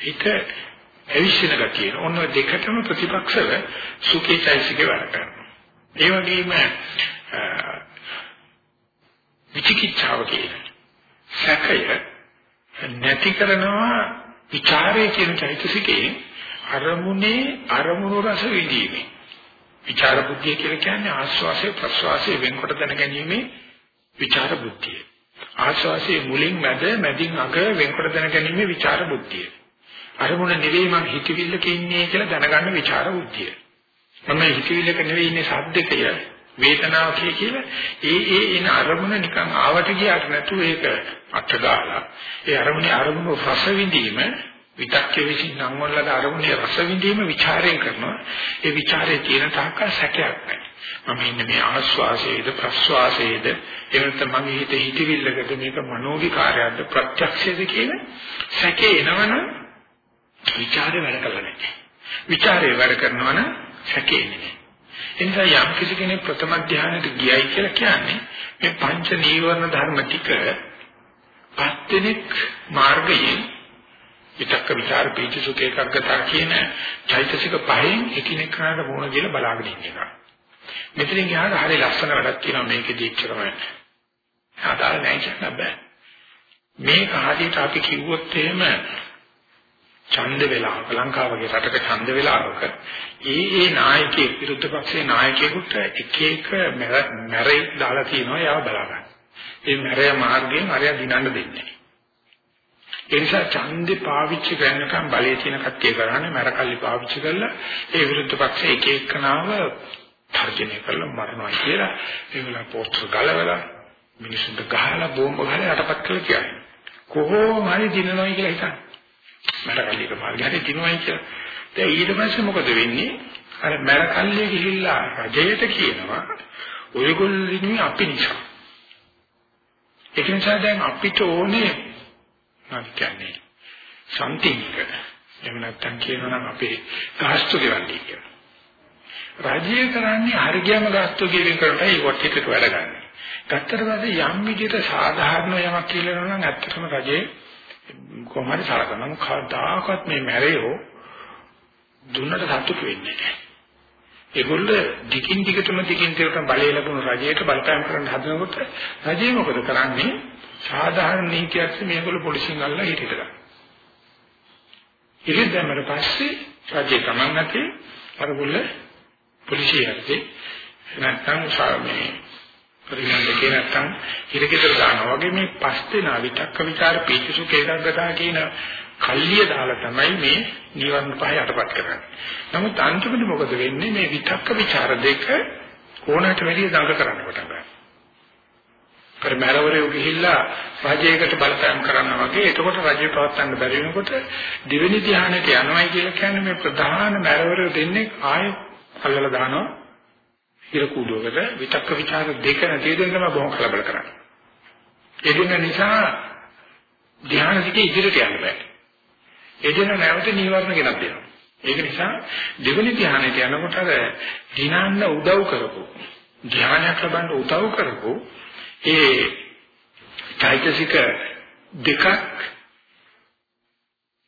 හිත ඇවිස්සෙන ගතිය. ඔන්න දෙකටම ප්‍රතිපක්ෂව සුඛේ චෛසිකේ වැඩ කරනවා. ඒ වගේම විචිකිච්ඡාව කියන්නේ සැකය නැති කරනවා ਵਿਚාරයේ කියන චෛතසිකේ අරමුණේ අරමුණු රස විඳීමේ විචාර බුද්ධිය කියලා කියන්නේ ආස්වාසේ ප්‍රස්වාසේ වෙන්කොට දැනගැනීමේ විචාර බුද්ධිය. ආස්වාසේ මුලින් මැද මැදින් අග වෙන්කොට දැනගැනීමේ විචාර බුද්ධිය. අරමුණ නෙවෙයි මං හිතවිල්ලක ඉන්නේ කියලා දැනගන්න ਵਿਚාර බුද්ධිය. මම හිතවිල්ලක නෙවෙයි ඉන්නේ සද්දකය, වේදනාවකය කියලා ඒ ඒ එන අරමුණ නිකන් ආවට ගියාට නැතුව ඒක අත්දැකලා ඒ අරමුණේ අරමුණ රස විඳීම විතක්ක විසින් නම් වලද අරමුණේ රස විඳීම ਵਿਚාරයෙන් කරනවා. ඒ ਵਿਚාරයේ තියෙන තාක්ක සැකයක් නැහැ. මම ඉන්නේ මේ ආස්වාසයේද ප්‍රස්වාසයේද එහෙම මගේ හිත හිතවිල්ලකට මේක මනෝවිකාරයක්ද ප්‍රත්‍යක්ෂයේද කියන සැකේ එනවනම් විචාරේ වැඩ කළා නැහැ. විචාරේ වැඩ කරනවා නම් සැකෙන්නේ නැහැ. ඒ නිසා යම් කිසි කෙනෙක් ප්‍රථම ධානයට ගියයි කියලා කියන්නේ මේ පංච නීවරණ ධර්ම ටික පස්වෙනික් මාර්ගයේ විතක්ක විචාර පීති සුඛ ඒකග්ගතා කියන චෛතසික පහෙන් එකිනෙකාට වුණ කියලා බලාගෙන ඉන්නවා. මෙතනින් ගියාට හරිය ලස්සන වැඩක් කියනවා මේකේදී ඉච්චරම ආදාළ නැහැ කියන්න බෑ. මේක හරියට අපි කිව්වොත් එහෙම ඡන්ද වෙලාවක ලංකාවගේ රටක ඡන්ද වෙලාවක ඒ ඒ නායකයෙක් විරුද්ධ පක්ෂයේ නායකයෙකුට එක එක මැරේ දාලා තියෙනවා යාව බලා ගන්න. ඒ මැරය මාර්ගයෙන් අරයා දිනන්න දෙන්නේ. ඒ නිසා ඡන්දේ පාවිච්චි කරනකම් බලයේ තියෙන කට්ටිය කරන්නේ මැරකල්ලි පාවිච්චි කරලා ඒ විරුද්ධ පක්ෂයේ එක එකනාව තර්ජනය කරලා මරනවා කියලා ඒගොල්ලෝ පෝස්ටර් ගලවලා මිනිස්සුන්ට ගහලා බෝම්බ ගහලා යටපත් කළා කියන්නේ. කොහොම හරි දිනනොයි කියලා හිතන්න. මට කල්ලික මාර්ගය හරි දිනනොයි කියලා. දැන් ඊට පස්සේ මොකද වෙන්නේ? අර මරකල්ලේ ගිහිල්ලා රජයට කියනවා ඔයගොල්ලෝ අපි නිසා. ඒක නිසා දැන් අපිට ඕනේ මොනවද කියන්නේ? සම්තිංක. එහෙම නැත්නම් කියනවා නම් අපේ ගාස්තු ගෙවන්නේ කියලා. රාජ්‍ය කරන්නේ හරියම ගාස්තු ගෙවින් කරලා ඒකට එකට වැඩ ගන්න. ගත්තට පස්සේ යම් විදිහට සාධාරණ යමක් කියලා නම් ඇත්තටම රජේ කොහොමද සලකනවා කවදාකවත් මේ මැරෙයෝ දුන්නට සතුටු වෙන්නේ නැහැ. ඒගොල්ල දිගින් දිගටම දිගින් දිගටම බලය ලැබුණු රජයට බලපෑම් කරන්න හදනකොට රජය මොකද කරන්නේ? සාධාරණ නීතියක් මේගොල්ල පොලිසියෙන් අල්ලලා හිටිට ගන්න. ඉතින් දැම්මට පස්සේ රජය Taman නැති අරගොල්ල පොලිසිය යටතේ නැත්තම් සාමේ පරිණාමය කියන නැත්නම් හිරකිතර දානවා වගේ මේ පස් දෙනා විතක්ක විචාර පිච්චසු කේතග්ගතා කියන කල්ලිය දාලා තමයි මේ නිවන් පහ යටපත් කරන්නේ. නමුත් අන්තිමට මොකද වෙන්නේ මේ විතක්ක විචාර දෙක ඕනකට වැඩිය දඟ කරන්න පටන් ගන්නවා. පරිමරවරයෝ ගිහිල්ලා රජයකට බලපෑම් කරනවා වගේ එතකොට රජය පවත්වන්න බැරි වෙනකොට දිවෙනි ධානයට යනවා කියලා කියන්නේ මේ ප්‍රධාන මරවරයෝ දෙන්නේ ආයෙ අල්ලලා දානවා ඉර කුඩුවකට විතක්ක ਵਿਚාර දෙක නැති දෙන්න තමයි බොහොම කලබල කරන්නේ. ඒ දෙන්න නිසා ධ්‍යාන දිගේ ඉදිරියට යන්න බෑ. ඒ දෙන්න නැවත නීවරණ ගෙනත් දෙනවා. ඒක නිසා දෙවෙනි ධ්‍යානෙට යනකොට අර දිනන්න උදව් කරපො ධ්‍යානයක් ලබන්න උදව් කරපො ඒ චෛතසික දෙකක්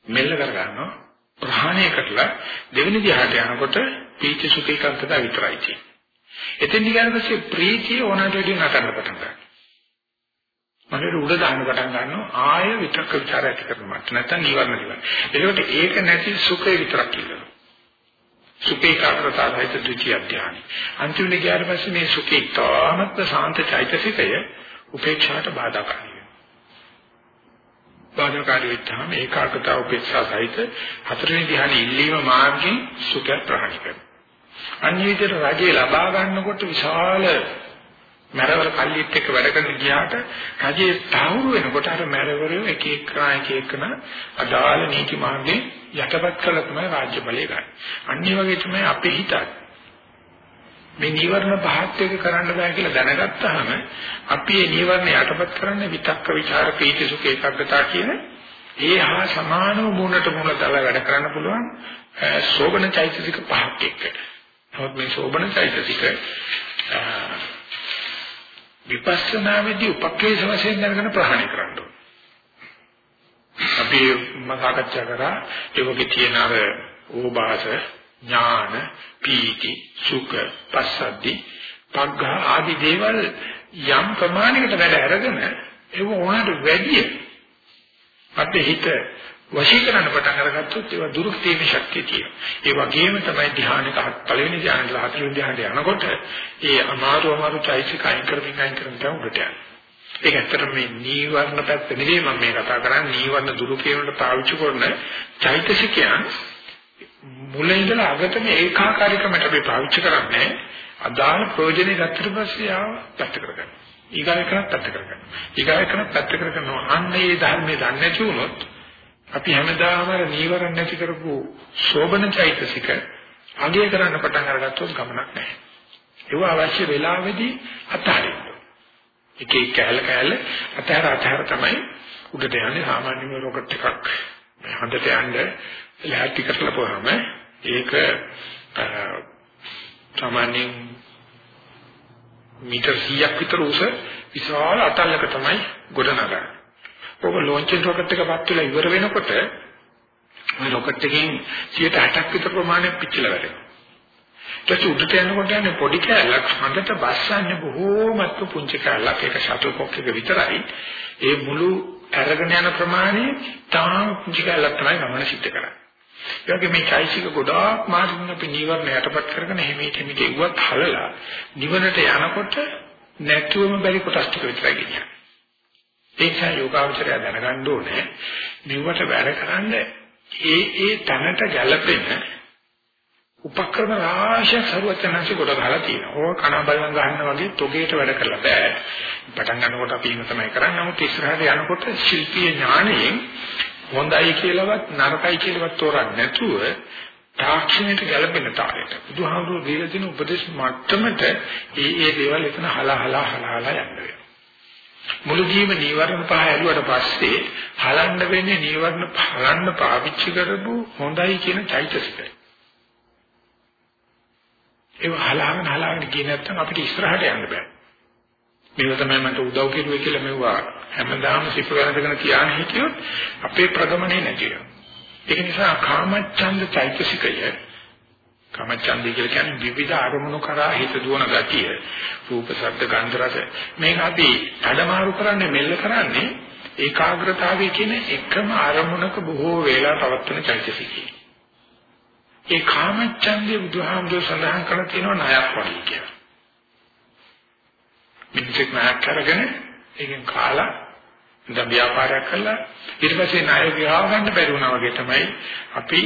මෙල්ල කර ගන්නවා ප්‍රහාණය කරලා දෙවෙනි දිහාට යනකොට පීති සුඛ ඒකාන්තතාව විතරයි තියෙන්නේ. එතෙන් ඊගාන පස්සේ ප්‍රීතිය ඕනට වැඩි නටන්න පටන් ගන්නවා. මගේ උඩ දාන්න පටන් ගන්නවා ආය විතක්ක ਵਿਚාර ඇති කරනවා. නැත්නම් නිවර්ණ දිවන. ඒකට ඒක නැති සුඛය විතරක් ඉල්ලනවා. සුඛේ කාර්යතාවයිත ද්විතිය ධානය. අන්තිමට ගියාට පස්සේ මේ සුඛේ තාමත් සාන්ත චෛතසිකය උපේක්ෂාට බාධා කරනවා. බාධාකාරී වෙච්චාම ඒකාග්‍රතාව උපේක්ෂා සහිත හතරවෙනි ධ්‍යානෙ ඉල්ලීම මාර්ගයෙන් සුඛ ප්‍රහාණය කරනවා. අන්‍ය විදිහට රජේ ලබා ගන්නකොට විශාල මරවල කල්ලිත් එක්ක වැඩ කරන ගියාට රජේ තහවුරු වෙනකොට අර මරවරයෝ එක එක එක එකන අදාළ නීති මාර්ගයෙන් යටපත් කළා තමයි රාජ්‍ය බලය ගන්න. අනිත් වගේ තමයි අපේ හිතත් මේ නීවරණ පහත් එක කරන්න බෑ කියලා දැනගත්තාම අපි මේ නීවරණ යටපත් කරන්නේ විතක්ක ਵਿਚාර පීති සුඛ ඒකාග්‍රතාව කියන ඒ හා සමානව මුණට මුණ දාලා වැඩ කරන්න පුළුවන් සෝබන චෛතසික පහක් එක්ක. නමුත් මේ සෝබන චෛතසික විපස්සනාවේදී උපක්ලේශ වශයෙන් දැනගෙන ප්‍රහාණය කරන්න ඕනේ. අපි මතකච්ඡා කරා ඒකේ තියෙන අර ඕබාස ඥාන පීති සුඛ පස්සද්ධි පග්ඝ ආදී දේවල් යම් ප්‍රමාණයකට වැඩ අරගෙන ඒක ඕනට වැඩි අපේ හිත වශී කරන්න පටන් අරගත්තොත් ඒවා දුරු කිරීමේ ශක්තිය තියෙනවා. ඒ වගේම තමයි ධ්‍යානක පළවෙනි ධ්‍යානෙට හතරවෙනි ධ්‍යානට යනකොට ඒ අමාරු අමාරු චෛත්‍ය කයින් කරමින් කයින් කරමින් තමයි උඩට යන්නේ. ඒක ඇත්තට මේ නීවරණ පැත්ත නෙවෙයි මම මේ කතා කරන්නේ නීවරණ දුරු කිරීමට පාවිච්චි කරන චෛතසිකයන් මුල ඉඳලා අගට මේ ඒකාකාරීකමට අපි පාවිච්චි කරන්නේ අදාළ ප්‍රයෝජනෙ ගත්තට පස්සේ ආව පැත්ත කරගන්න. ඊගාව කරත් පැත්ත කරගන්න. ඊගාව කරත් පැත්ත කරගන්නවා. අන්න ඒ ධර්මයේ දන්නේ නැති වුණොත් අපි හැමදාම නීවරණ නැති කරපු සෝබන චෛතසික අගය කරන්න පටන් අරගත්තොත් ගමනක් නැහැ. ඒව අවශ්‍ය වෙලාවෙදී අත්හරින්න. එක එක කැල කැල අතහැර අතහැර තමයි උඩට යන්නේ සාමාන්‍යම රොකට් එකක්. හඳට යන්න ලෑස්ති කරලා පොහම ඒක සාමාන්‍යයෙන් මීටර් 100ක් විතර උස විශාල අටලක තමයි ගොඩනගන්නේ. ඔබ ලොන්චින් රොකට් එකපත් වෙලා ඉවර වෙනකොට මේ රොකට් එකෙන් 60ක් විතර ප්‍රමාණයක් පිච්චිලා වැටෙනවා. ඊට උඩට යනකොට යන්නේ පොඩි කැලක් හඳට බස්සන්නේ බොහෝමත් පුංචි කැලක් ඒක ෂටල් කොක් එක විතරයි. ඒ මුළු අරගෙන යන ප්‍රමාණය තාම පුංචි කැලක් තමයි ගමන සිද්ධ කරන්නේ. ඒ වගේ මේ චෛසික ගොඩාක් මාර්ගින් අපි නිවර්ණ යටපත් කරගෙන හිමීට හිමීට ඉුවත් හලලා නිවනට යනකොට නැතුවම බැරි කොටස් ටික විතරයි ගෙනියන්නේ. ඒක යෝගාවචරය දැනගන්න ඕනේ. මෙවට වැඩ කරන්න ඒ ඒ තැනට ගැළපෙන උපක්‍රම රාශියක් සරුවචනanse කොට ගහලා තියෙනවා. ඕක කන බලන් ගන්න වගේ තොගේට වැඩ කරලා බෑ. පටන් ගන්නකොට අපි ඉන්න තමයි කරන්නේ. නමුත් ඉස්සරහට යනකොට ශිල්පීය ඥාණයෙන් හොඳයි කියලාවත් නරකයි කියලාවත් තෝරන්නේ නැතුව තාක්ෂණයට ගැළපෙන තාලෙට බුදුහාමුදුරුවෝ දීලා තියෙන උපදේශ මට්ටමට ඒ ඒ දේවල් එතන හලා හලා හලා හලා යන්න වෙනවා. මුළු ජීව නීවරණ පහ ඇරුවට පස්සේ හලන්න වෙන්නේ නීවරණ හලන්න පාවිච්චි කරපු හොඳයි කියන චෛතසිකය. ඒක හලාගෙන හලාගෙන ගියේ නැත්නම් අපිට ඉස්සරහට යන්න බෑ. මේක තමයි මට උදව් කෙරුවේ කියලා මෙවුවා හැමදාම සිප වැරදගෙන කියන්නේ හිටියොත් අපේ ප්‍රගමනේ නැති වෙනවා. ඒක නිසා කාමච්ඡන්ද චෛතසිකය කාමච්ඡන්දය කියලා කියන්නේ විවිධ අරමුණු කරා හිත දුවන ගතිය රූප ශබ්ද ගන්ධ රස මේක අපි අඩමාරු කරන්නේ මෙල්ල කරන්නේ ඒකාග්‍රතාවය කියන එකම අරමුණක බොහෝ වේලා පවත්වන චෛතසිකය. ඒ කාමච්ඡන්දේ බුදුහාමුදුර සඳහන් කරලා තියෙනවා ණයක් වගේ කියලා. මිනිස්සෙක් ණයක් කරගෙන ඒකෙන් කාලා දැන් ව්‍යාපාරයක් කළා ඊට පස්සේ ණය ගියා ගන්න බැරි වුණා වගේ තමයි අපි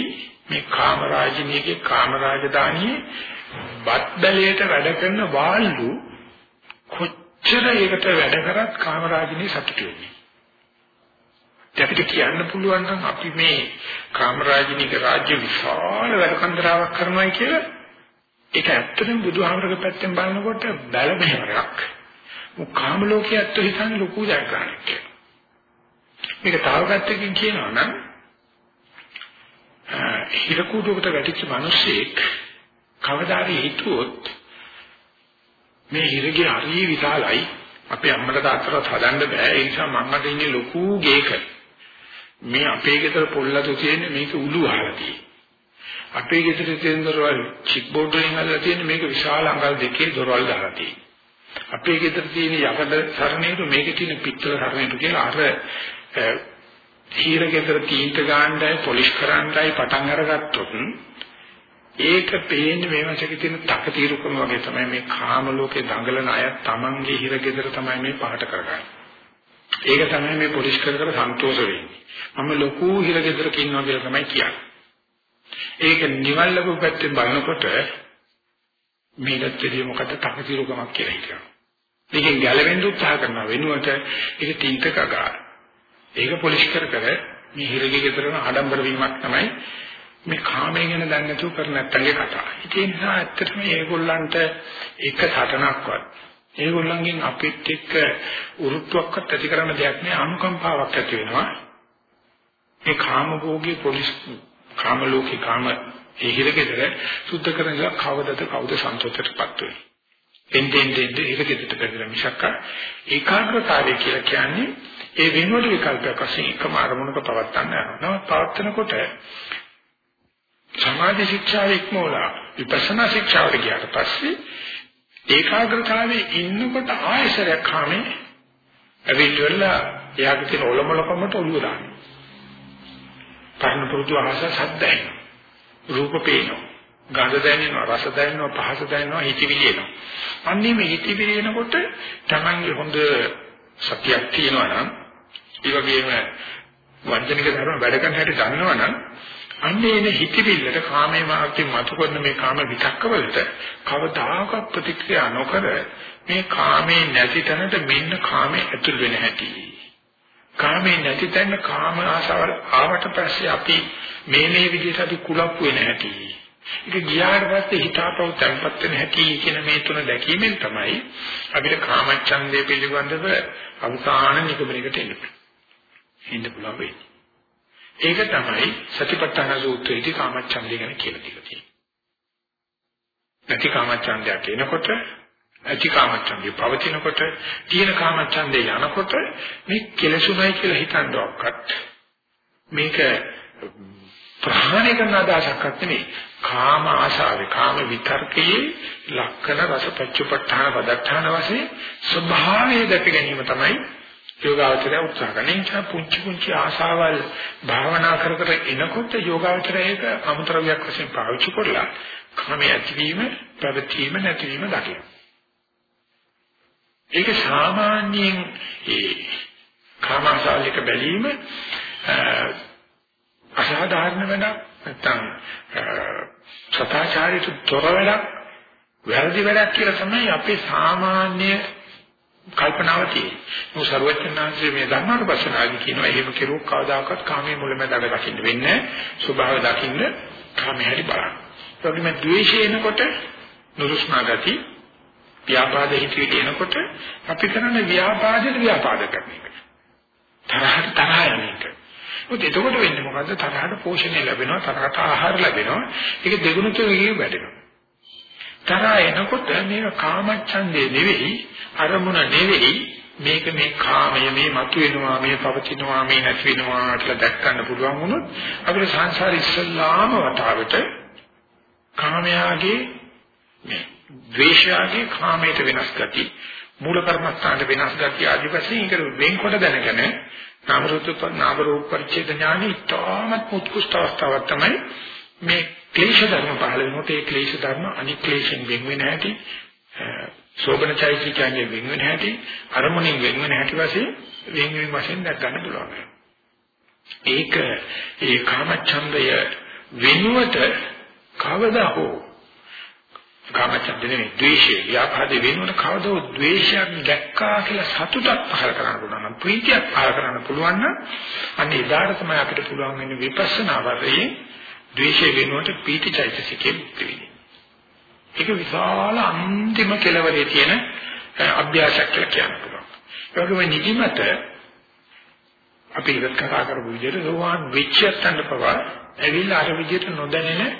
මේ කාමරාජිනියගේ කාමරාජධානියේ බද්දලයට වැඩ කරන වාල්ලු කොච්චර ඒකට වැඩ කරත් කාමරාජිනිය සතුටු වෙන්නේ. අපිට කියන්න පුළුවන් නම් අපි මේ කාමරාජිනික රාජ්‍ය විශාල වැඩ කන්දරාවක් කරනවා කියලා ඒක ඇත්තටම බුදුහාමරගේ පැත්තෙන් බලනකොට බැල මෙහෙවරක්. මොක කාම ලෝකයේ ඇත්ත හිතන්නේ ලොකු ජයග්‍රහණයක් කියලා. මේක තව පැත්තකින් කියනවා නම් හිරකුඩුවකට වැටිච්ච මිනිස්සෙක් කවදාරි හිතුවොත් මේ හිරගේ හරිය විශාලයි. අපේ අම්මට තාත්තට හදන්න බෑ. ඒ නිසා මම අද ඉන්නේ ලොකු ගේක. මේ අපේ ගෙදර පොල්ලතු තියෙන්නේ මේක උළු අහලා තියෙන්නේ. අපේ ගෙදර තියෙන දොරවල් චික් බෝඩ් වලින් හදලා තියෙන්නේ මේක විශාල අඟල් දෙකේ දොරවල් දාලා තියෙන්නේ. අපේ ගෙදර තියෙන යකඩ සරණේට මේකේ තියෙන පිත්තල සරණේට කියලා අර හීර ගෙදර තීන්ත ගන්නයි පොලිෂ් කරන්නයි පටන් අරගත්තොත් ඒක පේන්නේ මේ මාසෙක තියෙන තකතිරුකම වගේ තමයි මේ කාම ලෝකේ දඟලන අය තමන්ගේ හිර ගෙදර තමයි මේ පහට කරගන්නේ. ඒක තමයි මේ පොලිෂ් කර කර සන්තෝෂ වෙන්නේ. මම ලොකු හිර ගෙදරක ඉන්නවා කියලා තමයි කියන්නේ. ඒක නිවල් ලැබු පැත්තෙන් බලනකොට මේකට දෙවිය මොකද තකතිරුකමක් කියලා හිතනවා. මේකෙන් ගැලවෙන්න උත්සාහ කරන වෙනුවට ඒක තීන්තකගා ඒක පොලිෂ් කර කර මේ හිරගේ ගෙදරන ආඩම්බර වීමක් තමයි මේ කාමයේ ගැන දන්නේ නැතුව කරන නැත්තන්ගේ කතාව. ඒ නිසා ඇත්තටම මේගොල්ලන්ට එක සටනක්වත් ඒගොල්ලන්ගෙන් අපිත් එක්ක උරුත්වක්වත් ඇති කරන දෙයක් නෑ අනුකම්පාවක් ඇති වෙනවා. මේ කාම භෝගී පොලිස් කාම ලෝකේ කාම ඒ හිරගෙදර සුද්ධ කරනවා කවදද කවුද සන්තෝෂයටපත් වෙන්නේ. එන්නේ එන්නේ හිරගෙදරට බැඳලා මිසක් ඒකාග්‍රතාවය කියලා කියන්නේ ඒ වෙනුවට විකල්පයක් වශයෙන් එකම අරමුණක පවත්තන්න යනවා. නමුත් පවත්තනකොට සමාධි ශික්ෂාව ඉක්මවලා විපස්සනා ශික්ෂාවට ගියාට පස්සේ ඒකාග්‍රතාවයේ ඉන්නකොට ආයසරයක් කාමේ ඇවිල්ලා එයාගේ තියෙන ඔලොමලකමට ඔළුව දානවා. පරණ පුරුදු ආස සද්දයි. රූප පේනවා. ගඳ දැනෙනවා, රස දැනෙනවා, පහස දැනෙනවා, හිතවිලි එනවා. අන්නේ මේ හිතවිලි එනකොට Tamange හොඳ සතියක් තියෙනවා නම් ඒ වගේම වංචනික ධර්ම වැඩ කරන හැටි දන්නවනම් අන්නේ එන හිතවිල්ලට කාමයේ මාර්ගයෙන් මතු කරන මේ කාම විතක්කවලට කවදාකවත් ප්‍රතික්‍රියා නොකර මේ කාමේ නැති තැනට මෙන්න කාමේ ඇතුල් වෙන හැටි. කාමේ නැති තැන කාම ආසාවල් ආවට පස්සේ අපි මේ මේ විදිහට අපි කුලප්පු වෙන හැටි. ඒක ගියාට පස්සේ හිතාපව තැම්පත් වෙන හැටි කියන මේ තුන දැකීමෙන් තමයි අපිට කාමච්ඡන්දය පිළිබඳව අවසාන නිගමනයකට එන්න එන්න පුළුවන් වෙන්නේ. ඒක තමයි සතිපට්ඨාන සූත්‍රයේදී කාමච්ඡන්දය ගැන කියලා තියෙන්නේ. නැති කාමච්ඡන්දයක් එනකොට ඇති කාමච්ඡන්දය පවතිනකොට තියෙන කාමච්ඡන්දේ යනකොට මේ කෙලසුමයි කියලා හිතනවක්වත් මේක ප්‍රහාණය කරන අදහසක්වත් නෙමෙයි කාම ආශාවේ කාම විතර්කයේ ලක්කන රසපච්චපට්ඨාන පදත්තාන වශයෙන් ස්වභාවය දැක ගැනීම තමයි යෝගාවචරය උත්සාහ කරන නිසා පුංචි පුංචි ආශාවල් භාවනා කර කර එනකොට යෝගාවචරය ඒක අමුතරවියක් වශයෙන් පාවිච්චි කරලා කාමයේ ඇතිවීම පැවතීම නැතිවීම දකිනවා. ඒක සාමාන්‍යයෙන් ඒ කාමාශාලික බැලීම අසාධාරණ වෙන නැත්නම් සදාචාරයට තොර වැඩක් වැරදි වැඩක් කියලා තමයි අපේ සාමාන්‍ය කල්පනාව තියෙන්නේ. මොකද සර්වඥාන්සේ මේ ධර්මානුපස්සනාදී කියනවා එහෙම කෙරුවොත් කවදාකවත් කාමයේ මුලමඳාක දකින්න වෙන්නේ ස්වභාව දකින්න කාමයේ හැටි බලන්න. ඒ වගේම ද්වේෂය එනකොට නුරුස්නා ගති ව්‍යාපාද හිතේ එනකොට අපි කරන්නේ ව්‍යාපාදයට ව්‍යාපාද කරන එක. තරහට තරහ යන එක. මොකද එතකොට වෙන්නේ මොකද්ද තරහට පෝෂණය ලැබෙනවා තරහට ආහාර ලැබෙනවා. ඒක දෙගුණ තුනකින් වැඩෙනවා. තරහ එනකොට මේක කාමච්ඡන්දේ නෙවෙයි අරමුණ නෙවෙයි. මේක මේ කාමය මේ මතුවෙනවා මේ පවතිනවා මේ නැති වෙනවා කියලා දැක් ගන්න පුළුවන් වුණොත් අපිට සංසාර ඉස්සල්ලාම වතාවට කාමයාගේ මේ ද්වේෂයාගේ කාමයට වෙනස් ගති මූල කර්මස්ථානට වෙනස් ගති ආදි වශයෙන් ඒක වෙන්කොට දැනගෙන නාම රූප නාම රූප පරිච්ඡේද ඥානෙ ඉතාමත් උත්කෘෂ්ඨ අවස්ථාවක් තමයි මේ ක්ලේශ ධර්ම පහළ වෙනකොට ඒ ක්ලේශ ධර්ම අනික් ක්ලේශෙන් වෙන් වෙන හැටි සෝබන චෛත්‍යයන්ගේ වෙන් වෙන හැටි අරමුණින් වෙන් වෙන හැටි වශයෙන් වෙන් වෙන වශයෙන් දැක් ගන්න පුළුවන්. ඒක ඒ කාමච්ඡන්දය වෙනුවට කවදා හෝ කාමච්ඡන්දේ නෙවෙයි ද්වේෂය ව්‍යාපාදේ වෙනුවට කවදා ද්වේෂයක් දැක්කා කියලා සතුටක් පහල කරන්න පුළුවන් නම් ප්‍රීතියක් පහල කරන්න පුළුවන් නම් අන්න එදාට තමයි අපිට පුළුවන් වෙන්නේ විපස්සනා වශයෙන් ද්වේෂය වෙනුවට පීතිචෛතසිකේ මුක්ති වෙන්නේ. ඒක විශාල අන්තිම කෙලවරේ තියෙන අභ්‍යාසයක් කියලා කියන්න පුළුවන්. ඒ වගේම නිදිමත අපි ඉවත් කතා කරපු විදිහට සෝවාන් වෙච්චයන්ට පවා ඇවිල්ලා අර විදිහට නොදැනෙන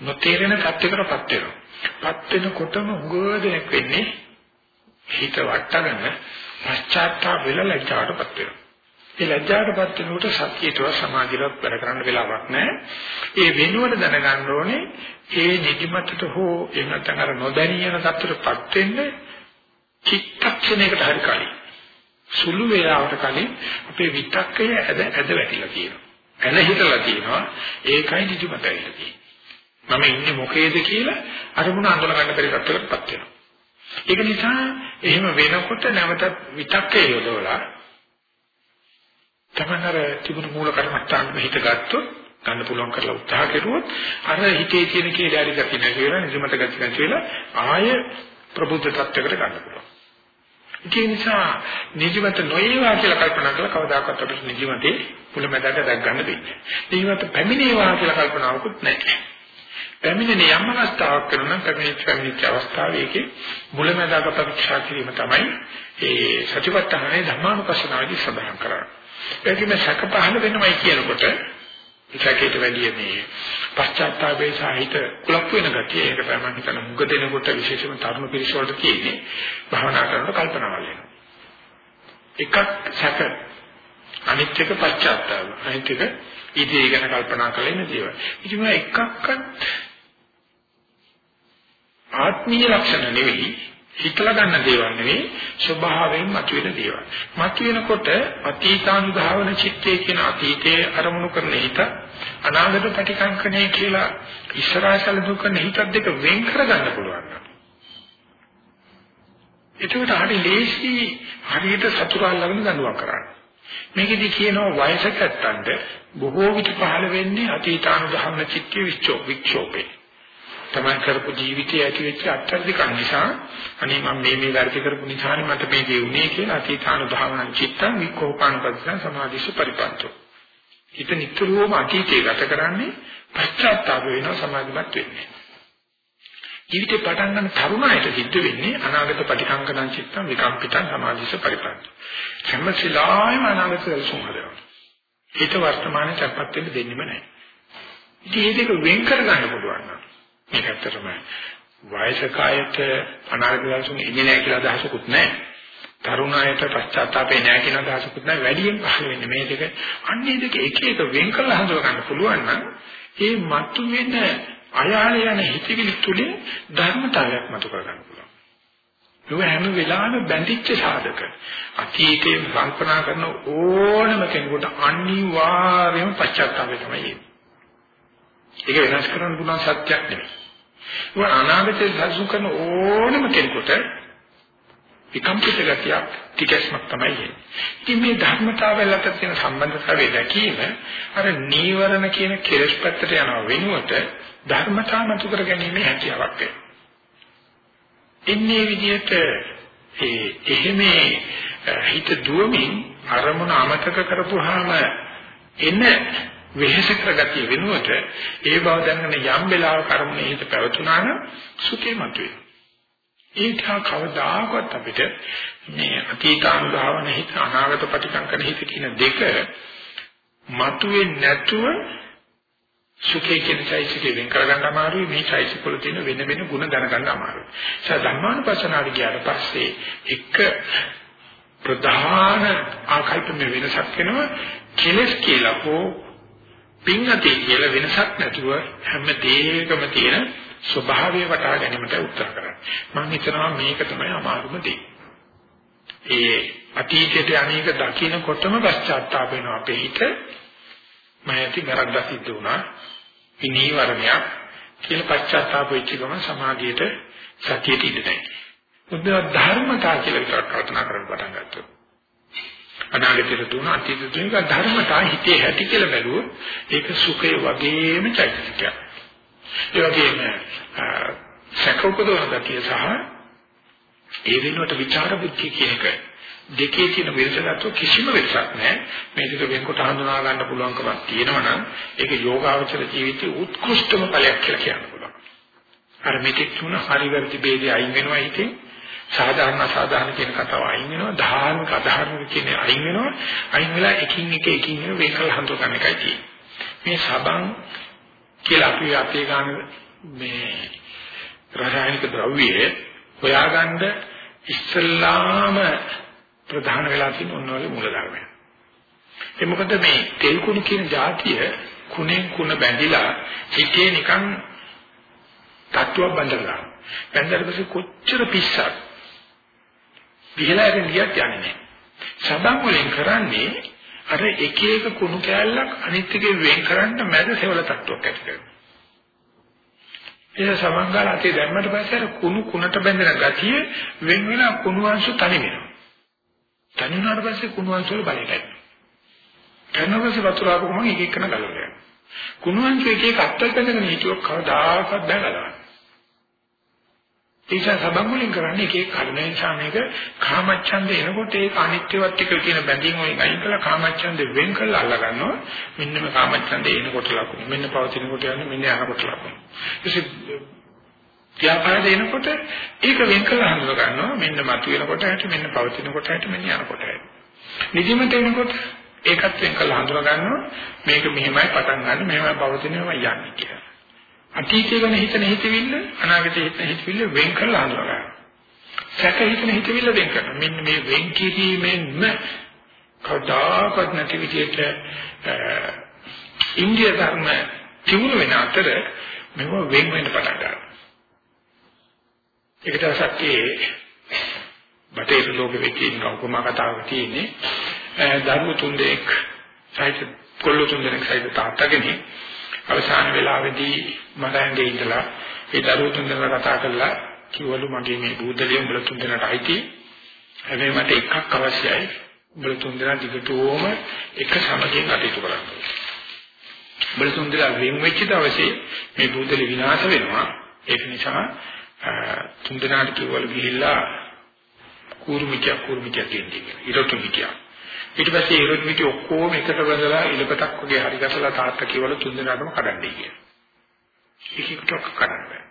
නොතේරෙන තත්යකටපත් වෙනවා. පත් වෙනකොටම උගෝදෙනෙක් වෙන්නේ හිත වටගෙන පශ්චාත්තාප වෙලා ලැජ්ජාටපත් වෙනවා. ඒ ලැජ්ජාටපත් වෙනකොට සතියේතව සමාධියට වැඩ කරන්න වෙලාවක් නැහැ. ඒ වෙනුවට දැනගන්න ඕනේ ඒ නිදිමතට හෝ එනතන අර නොදැනියන තත්ත්වයටපත් වෙන්න චිත්තක්ෂණයකට හරි කලින් සුළු වේලාවකට කලින් අපේ විතක්කය ඇද ඇද වැටිලා තියෙනවා. එන හිතලා තියෙනවා ඒකයි නිදිමත ඇවිල්ලා තියෙන්නේ. මම ඉන්නේ මොකේද කියලා අරමුණ අඳුන ගන්න බැරි තත්ත්වයකටපත් වෙනවා. ඒක නිසා එහෙම වෙනකොට නැවත විතක්කේ යොදවලා තමන්තර තිබුණු මූල කර්මස්ථාන හිත ගත්තොත් ගන්න පුළුවන් කරලා උත්සාහ කෙරුවොත් අර හිතේ තියෙන කේඩාරි ගතිය නැති වෙලා නිදිමත ගතිය නැති වෙලා ආය ප්‍රබුද්ධ tattයකට ගන්න පුළුවන්. ඒ නිසා නිදිමත නොයේවා කියලා කල්පනා කළා කවදාකවත් අපිට නිදිමතේ මුලමැදට දැක් ගන්න දෙන්නේ. නිදිමත පැමිණේවා කියලා කල්පනාවකුත් නැහැ. පැමිණෙන යම් අවස්ථාවක් කරනවා පැමිණිච්ච පැමිණිච්ච අවස්ථාවේදී මුලමැදක පරීක්ෂා කිරීම තමයි ඒ සතිපට්ඨානයේ ධර්මානුපස්සනාවේදී සඳහන් කරන්නේ. ඒකෙම සැක පහළ වෙනවයි කියනකොට ඒකේට වැඩි මේ පශ්චාත්තාපයේ සාහිත කුලප් වෙන ගතිය ඒක තමයි මම හිතන මුග දෙනකොට විශේෂම තරුණ පිරිස වලට තියෙන්නේ භවනා කරනකොට කල්පනාවල් එනවා. එකක් සැක අනිත් එක පශ්චාත්තාප අනිත් එක ඉදී ගැන කල්පනා කරලා ඉන්න දේවල්. ඉතින් එකක්වත් ආත්මීය ලක්ෂණ නෙවෙයි. හිතලා ගන්න දේවල් නෙවෙයි ස්වභාවයෙන් මතුවෙන දේවල්. මතුවෙනකොට අතීතානුභාවන චිත්තේ කියන අතීතයේ අරමුණු කරන හිත අනාගත ප්‍රතිකංකණය කියලා ඉස්සරහසල දුකන හිතත් දෙක වෙන් කරගන්න පුළුවන්. ඒකට හරි ලේසි හරියට සතුරා ළඟන දඬුවම් කරන්න. මේකෙදි කියනවා වයසක ඇත්තන්ට බොහෝ විට පහළ වෙන්නේ අතීතානුභාවන චිත්තේ වික්ෂෝපේ. තමයි කරපු ජීවිතයේ ඇති වෙච්ච අත්‍යధిකන් නිසා අනේ මම මේ මේ වැඩ කරපු නිසානේ මට මේ දේ උනේ කියලා අතීතාන භාවනා චිත්තං විකෝපානුපස්සන සමාධිසු පරිපන්තෝ. හිත නිතරම අතීතේ ගත කරන්නේ පශ්චාත්තාප වෙනවා සමාධිමත් වෙන්නේ. ජීවිතේ පටන් ගන්න තරුණයට සිද්ධ වෙන්නේ අනාගත ප්‍රතිකංකණං චිත්තං විකම්පිතං සමාධිසු පරිපන්තෝ. සම්මසිලායම අනාගත දර්ශන හදනවා. හිත වර්තමානයේ තැපත් වෙන්න දෙන්නෙම නැහැ. ඉතින් මේ දෙක වෙන් කර ගන්න පුළුවන් නම් මේක ඇත්තටම වයසකයට අනාගත දවසුන් ඉන්නේ නැහැ කියලා අදහසකුත් නැහැ. තරුණායට පශ්චාත්තාපේ නැහැ කියන අදහසකුත් නැහැ. වැඩියෙන් පහළ වෙන්නේ මේ දෙක. අන්නේ දෙක එක එක වෙන් කරලා හඳුනා ගන්න පුළුවන් නම් ඒ මතු වෙන අයාල යන හිතවිලි තුලින් ධර්මතාවයක් මතු කර ගන්න පුළුවන්. ඒ හැම වෙලාවෙම බැඳිච්ච සාධක. අතීතයේ කල්පනා කරන ඕනම කෙනෙකුට අනිවාර්යයෙන්ම පශ්චාත්තාපය තමයි එන්නේ. ඒක වෙනස් කරන්න පුළුවන් සත්‍යක් නෙමෙයි. ඒක අනාගතයේ සල්සු කරන ඕනම කෙනෙකුට විකම්පිත ගතියක් ටිකස්මක් තමයි එන්නේ. ඉතින් මේ ධර්මතාවයල අතර තියෙන සම්බන්ධතාවය දැකීම අර නීවරණ කියන කෙලෙස් පැත්තට යනවා වෙනුවට ධර්මතාව මතු කර ගැනීම හැකියාවක් වෙනවා. ඉන්නේ විදිහට ඒ එහෙම හිත දුවමින් අරමුණ අමතක කරපුවාම එන වෙහෙස කරගතිය වෙනුවට ඒ බව දැනගෙන යම් වෙලාවක අරමුණේ හිත පැවතුනා නම් සුඛේ මතුවේ. ඒක කවදාකවත් අපිට මේ අතීතානුභාවන හිත අනාගත ප්‍රතිකංකන හිත කියන දෙක මතුවේ නැතුව සුඛේ කියන চৈতසිකේ වෙන් කරගන්න අමාරුයි මේ চৈতසික වල තියෙන වෙන වෙන ಗುಣ දැනගන්න අමාරුයි. ඒ ධර්මානුපස්සනාවට ගියාට පස්සේ එක ප්‍රධාන ආකල්ප මේ වෙනසක් වෙනවා කෙලස් කියලා හෝ පින්ගති කියලා වෙනසක් නැතුව හැම දෙයකම තියෙන ස්වභාවය වටහා ගැනීමට උත්සාහ කරන්නේ. මම හිතනවා මේක තමයි අමාරුම දේ. ඒ අතීතයේ අනේක දකින්නකොටම පශ්චාත්තාප වෙනවා අපේ හිත. මම ඇති වැරද්දක් සිද්ධ වුණා. ඉනීවරණයක් කියලා පශ්චාත්තාප වෙච්ච ගමන් සමාධියට සතියට ඉඳ නැහැ. බුද්ධ ධර්මතා කියලා විතර කල්පනා කරන්න පටන් ගත්තා. අනාගතයට තුන අතීතයට තුන ධර්මතා හිතේ ඇති කියලා බැලුවොත් ඒක සුඛය වගේම චෛතසිකයක්. ඒ වගේම සැකෝපදවන ගතිය සහ ඒ වෙනුවට විචාර බුද්ධිය කියන එක දෙකේ තියෙන වෙනසකට කිසිම වෙනසක් නැහැ. මේ දෙක වෙනකොට හඳුනා ගන්න පුළුවන්කමක් තියෙනවා නම් ඒක යෝගාවචර ජීවිතයේ උත්කෘෂ්ඨම ඵලයක් කියලා කියන්න පුළුවන්. අර මේකේ තුන හරි වැරදි ભેදේ අයින් වෙනවා හිතේ. සාධාරණ අසාධාරණ කියන කතාව අයින් වෙනවා. ධාර්මික අධාර්මික කියන අයින් වෙනවා. අයින් වෙලා එකින් එක එකින් එක වෙනකල් හඳුනා ගන්න එකයි තියෙන්නේ. මේ සබන් කියලා අපි අපේ ගාන මේ රසායනික ද්‍රව්‍යය හොයාගන්න ඉස්සල්ලාම ප්‍රධාන වෙලා තියෙන ඔන්න ඔය මූලධර්මය. ඒ මොකද මේ තෙල් කුණු කියන જાතිය කුණෙන් කුණ බැඳිලා හිතේ නිකන් තත්ත්වයක් බඳලා. බැඳලා පස්සේ කොච්චර පිස්සක් විහිලාගෙන ගියත් යන්නේ නැහැ. සබන් වලින් කරන්නේ අර එක එක කුණු කෑල්ලක් අනිත් එකේ වෙන් කරන්න මැද සෙවල තට්ටුවක් ඇති කරනවා. ඒ සමංගල අතේ දැම්මට පස්සේ අර කුණු කුණට බැඳෙන ගතිය වෙන් වෙලා කුණු අංශු තනි වෙනවා. තනි වුණාට පස්සේ කුණු අංශු වල බලයට එනවා. කනවසේ වතුර ආපුවම එක එකන ගලවලා යනවා. කුණු අංශු එක එක අත්තල් බැඳගෙන හිටියොත් කවදාකවත් බෑ ගලවන්න. ඒක සබන් වලින් කරන්නේ එකේ කර්මය නිසා මේක කාමච්ඡන්දේ එනකොට ඒක අනිත්‍යවත් එක්ක කියන බැඳීම් වලින් අයින් කළා කාමච්ඡන්දේ වෙන් කළා අල්ල ගන්නවා. මෙන්න මේ කාමච්ඡන්දේ එනකොට ලකුණු මෙන්න පවතිනකොට යන්නේ මෙන්න යනකොට ලකුණු. ඊට ව්‍යාපාරද එනකොට ඒක වෙන් කළා හඳුන ගන්නවා. මෙන්න මතුවෙනකොට ඇට මෙන්න පවතිනකොට ඇට මෙන්න යනකොට ඇට නිදිමත එනකොට ඒකත් වෙන් කළා හඳුන ගන්නවා. මේක මෙහෙමයි පටන් ගන්න මෙහෙමයි පවතිනවා යන්නේ කියලා. අතීතය ගැන හිතන හිතවිල්ල අනාගතය හිතන හිතවිල්ල වෙන් කරලා හඳුනා ගන්න. සැක හිතන හිතවිල්ල වෙන් කරනවා. මෙන්න මේ වෙන් කිරීමෙන්ම කවදාකවත් නැති විදිහට ඉන්දිය ධර්ම තිබුණ වෙන අතර මේව වෙන් වෙන්න පටන් ගන්නවා. ඒක තමයි බටේර ලෝකෙ වෙච්ච උපමා කතාවක් තියෙන්නේ. ධර්ම තුන් දෙනෙක් සයිත කොල්ල තුන් දෙනෙක් සයිත තාත්තගෙනි අවසාන වෙලාවේදී මරණයේ ඉඳලා ඒ දරුවෝ තුන් දෙනා කතා කරලා කිව්වලු මගේ මේ බුද්ධලිය උඹලා තුන් දෙනාට අයිති. හැබැයි මට එකක් අවශ්‍යයි. උඹලා තුන් දෙනා දිගටම එක සමගින් කටයුතු කරන්න. උඹලා තුන් දෙනා වෙන් වෙච්ච දවසේ මේ බුද්ධලිය විනාශ වෙනවා. ඒක නිසා තුන් දෙනාට කිව්වලු ගිහිල්ලා කූර්මිකය කූර්මිකය කියන්නේ. ඊට තුන් ඊට පස්සේ ඒරොත් මිටි ඔක්කොම එකට බඳලා ඉලපතක් වගේ හරි ගැසලා තාත්තා කියවල තුන් දෙනාටම කඩන්නේ කියලා. එකෙකුට කඩන්න බෑ.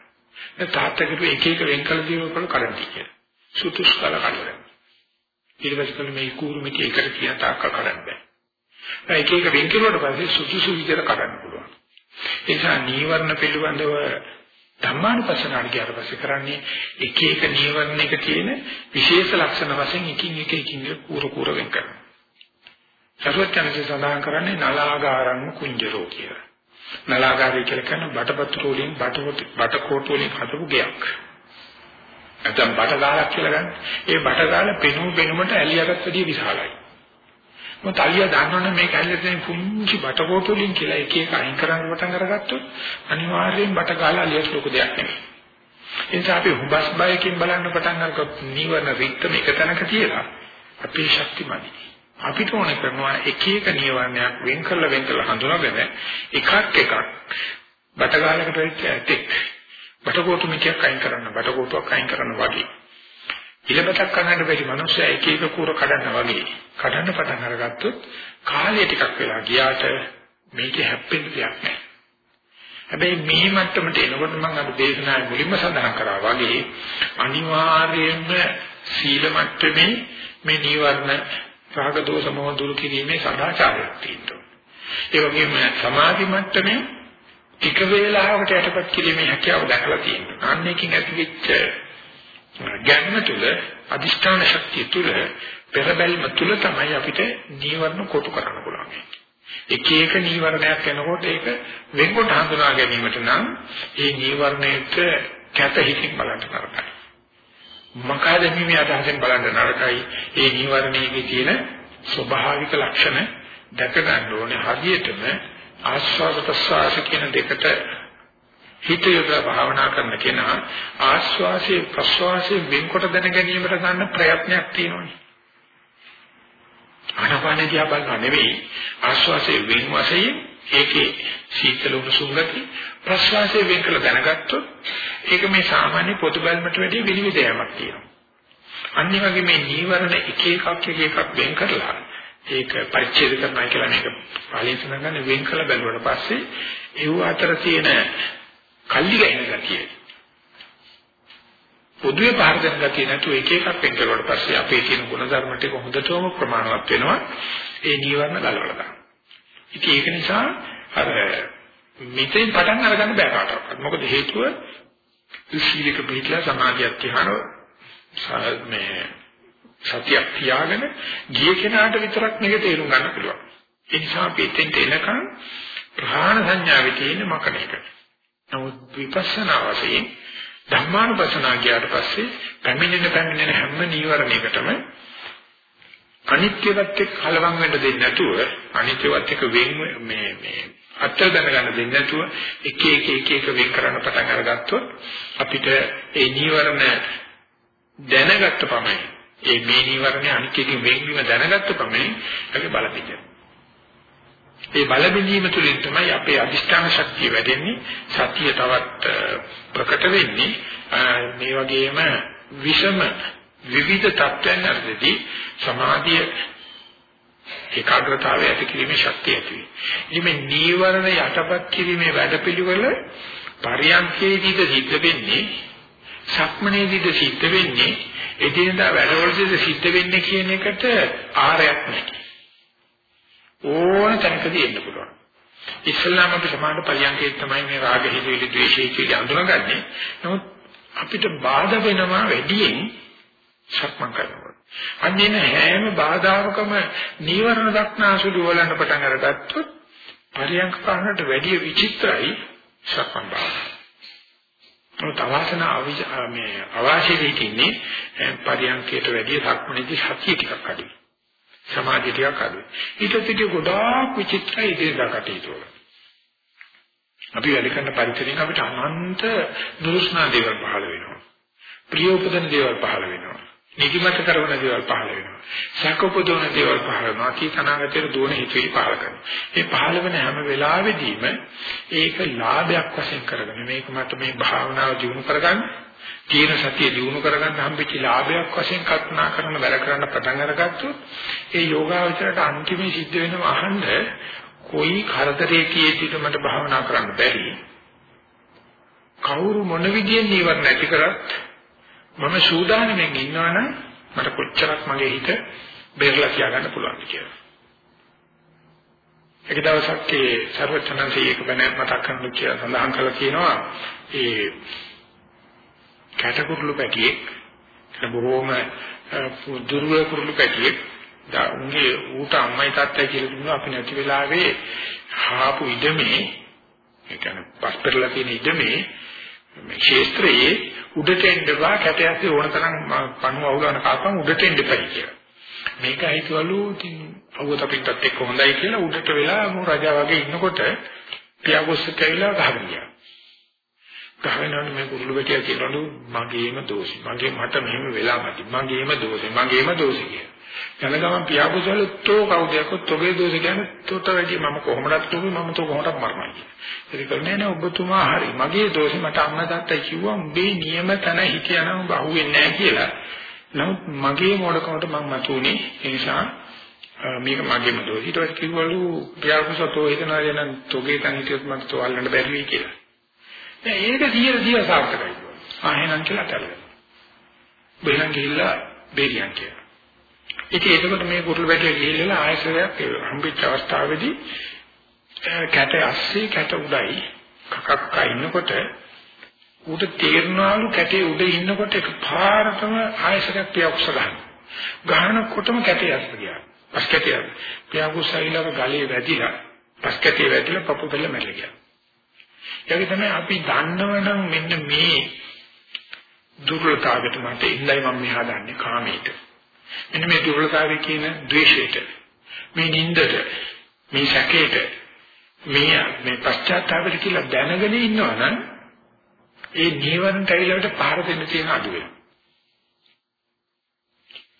දැන් තාත්තා කිව්වේ එක එක වෙන් කළ දේවල් වල කඩන්නේ කියලා. සුතුස් කළ කඩනවා. ඊට පස්සේ මේ කූරු මිටි එකට කියන තාක්ක කඩන්න බෑ. දැන් එක එක වෙන් කරුවාට පස්සේ සුදුසු විදිහට කඩන්න පුළුවන්. ඒ නිසා නීවරණ පිළිබඳව ධම්මානුපස්සනාට ගියාට පස්සේ කරන්නේ එක එක නීවරණයක තියෙන විශේෂ ලක්ෂණ වශයෙන් එකින් එක එකින් කූර කූර වෙන් කරනවා. සරුවචනසේ සඳහන් කරන්නේ නලාගාරං කුංජරෝ කියලා. නලාගාරය කියලා කියන්නේ බටපත්තු වලින් බට බටකොටු වලින් හදපු ගයක්. නැත්නම් බටගාලක් කියලා ගන්න. ඒ බටගාල පෙනුම පෙනුමට ඇලියකට වැඩිය විශාලයි. මොකද අලියා දන්නවනේ මේක ඇල්ලේ තියෙන පුංචි බටකොටු වලින් කියලා එක එක අයින් කරන්න පටන් අරගත්තොත් අනිවාර්යෙන් බටගාල අලියට ලොකු දෙයක් නෙමෙයි. ඒ නිසා අපි හුබස් බයකින් බලන්න පටන් අරගොත් නීවරණ රික්තම එක තැනක තියලා අපේ ශක්තිමදි. අපිට ඕන කරනවා එක එක නීවරණයක් වෙන් කරලා වෙන් කරලා හඳුනාගෙන එකක් එකක් බටගාලකට වෙච්ච ඇතෙක් බටකොටු මිටියක් අයින් කරන්න බටකොටුවක් අයින් කරන්න වගේ ඉලබතක් කනන්න බැරි මනුස්සයා එක එක කූර කඩන්න වගේ කඩන්න පටන් අරගත්තොත් කාලය ටිකක් වෙලා ගියාට මේකේ හැප්පෙන්න දෙයක් නැහැ. හැබැයි මේ මට්ටමට එනකොට මම අද දේශනාවේ මුලින්ම සඳහන් කරා වගේ අනිවාර්යයෙන්ම සීල මට්ටමේ මේ නීවරණ රාග දෝෂ මොහ දුරු කිරීමේ සදාචාරයක් තියෙනවා. ඒ වගේම සමාධි මට්ටමේ එක වේලාවකට යටපත් කිරීමේ හැකියාව දැකලා තියෙනවා. අන්න එකකින් ඇතිවෙච්ච ගැම්ම තුල අදිෂ්ඨාන ශක්තිය තුල පෙරබැල්ම තුල තමයි අපිට නීවරණ කොටු කරන්න පුළුවන්. එක එක නීවරණයක් එනකොට ඒක වෙන්කොට හඳුනා ගැනීමට නම් ඒ නීවරණයට කැත හිතින් බලන්න නරකයි. මකාද මේ අදහසෙන් බලන්න නරකයි. ඒ නීවරණයේ තියෙන ස්වභාවික ලක්ෂණ දැක ගන්න ඕනේ හරියටම ආස්වාද ප්‍රසආස කියන දෙකට හිත යොදලා භාවනා කරන කෙනා ආස්වාසේ ප්‍රස්වාසේ වෙන්කොට දැන ගැනීමට ගන්න ප්‍රයත්නයක් තියෙනවානේ. ආනාපාන දිහා බලනවා නෙවෙයි ආස්වාසේ වෙන් වශයෙන් ඒකේ සීතල උණුසුම් ගති ප්‍රස්වාසයේ වෙන් කළ දැනගත්තොත් ඒක මේ සාමාන්‍ය පොදු බැලමට වැඩිය විනිවිදයක් තියෙනවා. අනිත් වගේ මේ නීවරණ එක එකක් එක එකක් වෙන් කරලා ඒක පරිච්ඡේද කරනවා කියලා මේක පාලියෙන් සඳහන් වෙන් කළ බැලුවට පස්සේ ඒව අතර තියෙන කල්ලි ගැහෙන ගතිය පොදුවේ පහර දෙන ගතිය නැතුව එක එකක් වෙන් කරුවාට පස්සේ අපේ තියෙන ගුණධර්ම ටික හොඳටම ප්‍රමාණවත් වෙනවා ඒ නීවරණ ගලවලා ගන්න. ඉතින් ඒක නිසා අර මෙතෙන් පටන් අරගන්න බෑ කාටවත්. මොකද හේතුව සීලක පිළිట్లా සමාධියක් තියහන මේ සතියක් තියාගෙන ගිය කෙනාට විතරක් මේක තේරුම් ගන්න පුළුවන්. ඒ නිසා අපි එතෙන්ට එනකන් ප්‍රහාණ සංඥාවේ තියෙන මකණ එක. නමුත් විපස්සනා වශයෙන් ධර්මානුපස්සනා ගියාට පස්සේ පැමිණෙන පැමිණෙන හැම නීවරණයකටම අනිත්‍යවත් එක්ක කලවම් වෙන්න දෙන්නේ නැතුව අනිත්‍යවත් එක්ක වෙන් මේ මේ අත්‍යව දැනගන්න දෙන්නේ නැතුව එක එක එක එක වෙන් කරන්න පටන් අරගත්තොත් අපිට ඒ නීවරණ දැනගත්ත පමණයි ඒ මේ නීවරණේ අනිත්‍යකින් වෙන්වීම දැනගත්ත පමණයි ඒකේ බල පිටිය. ඒ බල බිඳීම තුළින් තමයි අපේ අදිෂ්ඨාන ශක්තිය වැඩෙන්නේ සතිය තවත් ප්‍රකට වෙන්නේ මේ වගේම විෂම විවිධ තත්ත්වයන් අතරදී සමාධිය ඒකාග්‍රතාවය ඇති කිරීමේ ශක්තිය ඇති වෙනවා. ඉතින් මේ නීවරණ යටපත් කිරීමේ වැඩපිළිවෙල පරියන්කේදීද සිද්ධ වෙන්නේ සක්මනේදීද සිද්ධ වෙන්නේ එදිනදා වැඩවලදීද සිද්ධ වෙන්නේ කියන එකට ආරයක් නැහැ. ඕන තැනකදී එන්න පුළුවන්. ඉස්ලාම අපි සමාන පරියන්කේ තමයි මේ රාග හිතවිලි ද්වේෂය කියලා අඳුනගන්නේ. නමුත් අපිට බාධා වෙනවා වැඩියෙන් සක්මන් කරනකොට. අන්නේන හැම බාධාවකම නීවරණ දක්නාසුළු වලන්න පටන් අරගත්තොත් පරියන්ක කරනට වැඩිය විචිත්‍රයි සක්මන් භාවනාව. මොකද අවසන මේ අවාශී වෙන්නේ පරියන්කයට වැඩිය සක්මනේදී සතිය ටිකක් අඩුයි. සමාධිය ටිකක් අඩුයි. ඊට පිටිය ගොඩාක් විචිත්‍රයි ඉදිරියට කටයුතු වල. අපි වැඩ කරන පරිසරයෙන් අපිට අනන්ත දුරුස්නා දේවල් පහළ වෙනවා. ප්‍රිය උපදන දේවල් පහළ වෙනවා. නිදිමත කරන දේවල් පහළ වෙනවා. සැකපොදවන දේවල් පහළ වෙනවා. කීතනාගතේ දුවන හිතවිලි පහළ කරනවා. මේ පහළ වෙන හැම වෙලාවෙදීම ඒක ලාභයක් වශයෙන් කරගෙන මේක මට මේ භාවනාව දියුණු කරගන්න, තීන සතිය දියුණු කරගන්න හම්බෙච්ච ලාභයක් වශයෙන් කල්පනා කරන වැඩ කරන්න පටන් අරගත්තොත් ඒ යෝගාවචරයට අන්තිමේ සිද්ධ වෙනව අහන්න කොයි කරදරයකදීද මට භාවනා කරන්න බැරි කවුරු මොන විදියෙන් නීවර නැති කරත් මම සූදානම්ෙන් ඉන්නවනම් මට කොච්චරක් මගේ හිත බේරලා තියාගන්න පුළුවන්ද කියලා. එක දවසක් ඒ සර්වචනන්සේ එක බණ මතක් කරන්න කියලා සඳහන් කළා කියනවා ඒ කැටකුරුළු පැටියෙක් බොහෝම දුර්වල කුරුළු පැටියෙක් උන්ගේ ඌට අම්මයි තාත්තයි කියලා දුන්නා අපි නැති වෙලාවේ හාපු ඉඩමේ ඒ කියන්නේ පස්පරලා තියෙන ඉඩමේ මේ ක්ෂේත්‍රයේ උඩට එන්නවා කැටයස්සේ ඕන තරම් පණුව අවුලන කාපම් උඩට එන්න එපයි කියලා. මේක හිතවලු ඉතින් අවුවත් අපිටත් එක්ක හොඳයි කියලා උඩට වෙලා මු රජා වගේ ඉන්නකොට පියාගොස්සට ඇවිල්ලා ගහගෙන ගියා. ගහනවනේ මේ කුරුළු වැටියා කියනලු මගේම දෝෂි. මගේ මට මෙහෙම වෙලා නැති. මගේම දෝෂි. මගේම දෝෂි කිය. යන ගමන් පියාපුසල තෝ කවුදයක් තොගේ දෝෂ කියන්නේ තොට වැඩි මම කොහොමදත් තෝගේ මම තෝ කොහොමදත් මරනවා කිය. ඒක කරන්නේ නෑ ඔබතුමා හරි. මගේ දෝෂි මට අම්මා තාත්තා කිව්වා උඹේ නියම තන හිටියනම් උඹ අහුවෙන්නේ නෑ කියලා. නමුත් මගේ මොඩකමට මම මතුනේ ඒ නිසා මේක මගේම දෝෂ. ඊට පස්සේ කිව්වලු පියාපුසතෝ හිතනවා නම් තොගේ තන හිටියොත් මට තෝ අල්ලන්න බැරි වෙයි කියලා. දැන් ඒක 100 100 සාර්ථකයි. ආ එහෙනම් කියලා තැලෙන. බෙහෙන් ගිහිල්ලා බේරියන් කියලා. ඉතින් එතකොට මේ කුරුළු වැටිය ගිහිල්ලා ආයසරයක් හම්බෙච්ච අවස්ථාවේදී කැට ඇස්සේ කැට උඩයි කකක්ක ඉන්නකොට ඌට තේරෙනවලු කැටේ උඩ ඉන්නකොට එකපාරටම ආයසරයක් පියවුස ගන්න. ගහනකොටම කැටේ ඇස්ස ගියා. පස් කැටේ පියවුසයිලව ගලේ වැදිලා පස් කැටේ වැදිලා පපු බෙල්ල මැරලා. ඒක තමයි අපි දන්නවනම් මෙන්න මේ දුර්වලතාවයට මට ඉන්නයි මම මෙහා දන්නේ කාමයට. මෙන්න මේ දුර්වලතාවය කියන ද්වේෂයට මේ නින්දට මේ සැකයට මේ මේ පශ්චාත්තාපයට කියලා දැනගෙන ඉන්නවනම් ඒ නීවරණට ඇවිල්ලාට පහර දෙන්න තියෙන අඩු වෙනවා.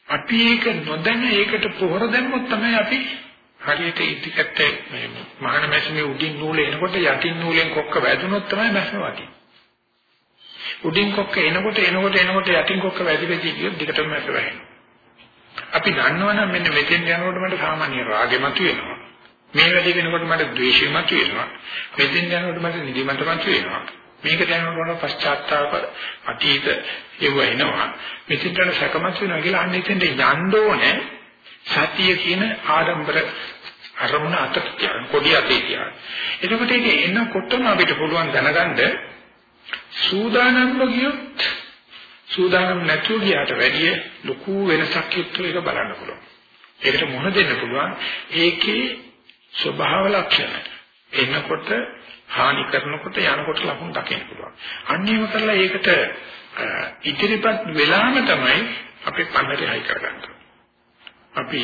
අපි ඒක නොදැන ඒකට පොහොර දැම්මොත් තමයි අපි හරියට ඉදිකට මේ මහාන මැෂිමේ උඩින් නූල එනකොට යටින් නූලෙන් කොක්ක වැදුනොත් තමයි මැෂිම වදින්නේ. උඩින් කොක්ක එනකොට එනකොට එනකොට යටින් කොක්ක වැදි වැදි ගියොත් දිගටම මැෂිම වැහෙනවා. අපි දන්නවනම් මෙන්න මෙතෙන් යනකොට මට සාමාන්‍ය රාගෙ මතුවෙනවා. මේ වැඩි වෙනකොට මට ද්වේෂය මතුවෙනවා. මෙතෙන් යනකොට මට නිදිමත මතුවෙනවා. මේක දැනනකොට පශ්චාත්තාප අතීත ඒව එනවා. මෙතෙන්ට සැකමත් වෙනවා කියලා අන්න එතෙන්ට යන්න ඕනේ. සතිය කියන ආඩම්බර අරමුණ අතට තියන කොඩි අතේ තියන. එතකොට ඒක එනකොටම අපිට පුළුවන් දැනගන්න සූදානම්ව ගියොත් සූදානම් නැතුව ගියාට වැඩිය ලොකු වෙනසක් එක්ක ඒක බලන්න පුළුවන්. ඒකට මොන දෙන්න පුළුවන්? ඒකේ ස්වභාව ලක්ෂණ. එනකොට හානි කරනකොට යනකොට ලකුණු දකින්න පුළුවන්. අන්නේම කරලා ඒකට ඉදිරිපත් වෙලාම තමයි අපේ පන්නරේ හයි කරගන්නේ. අපි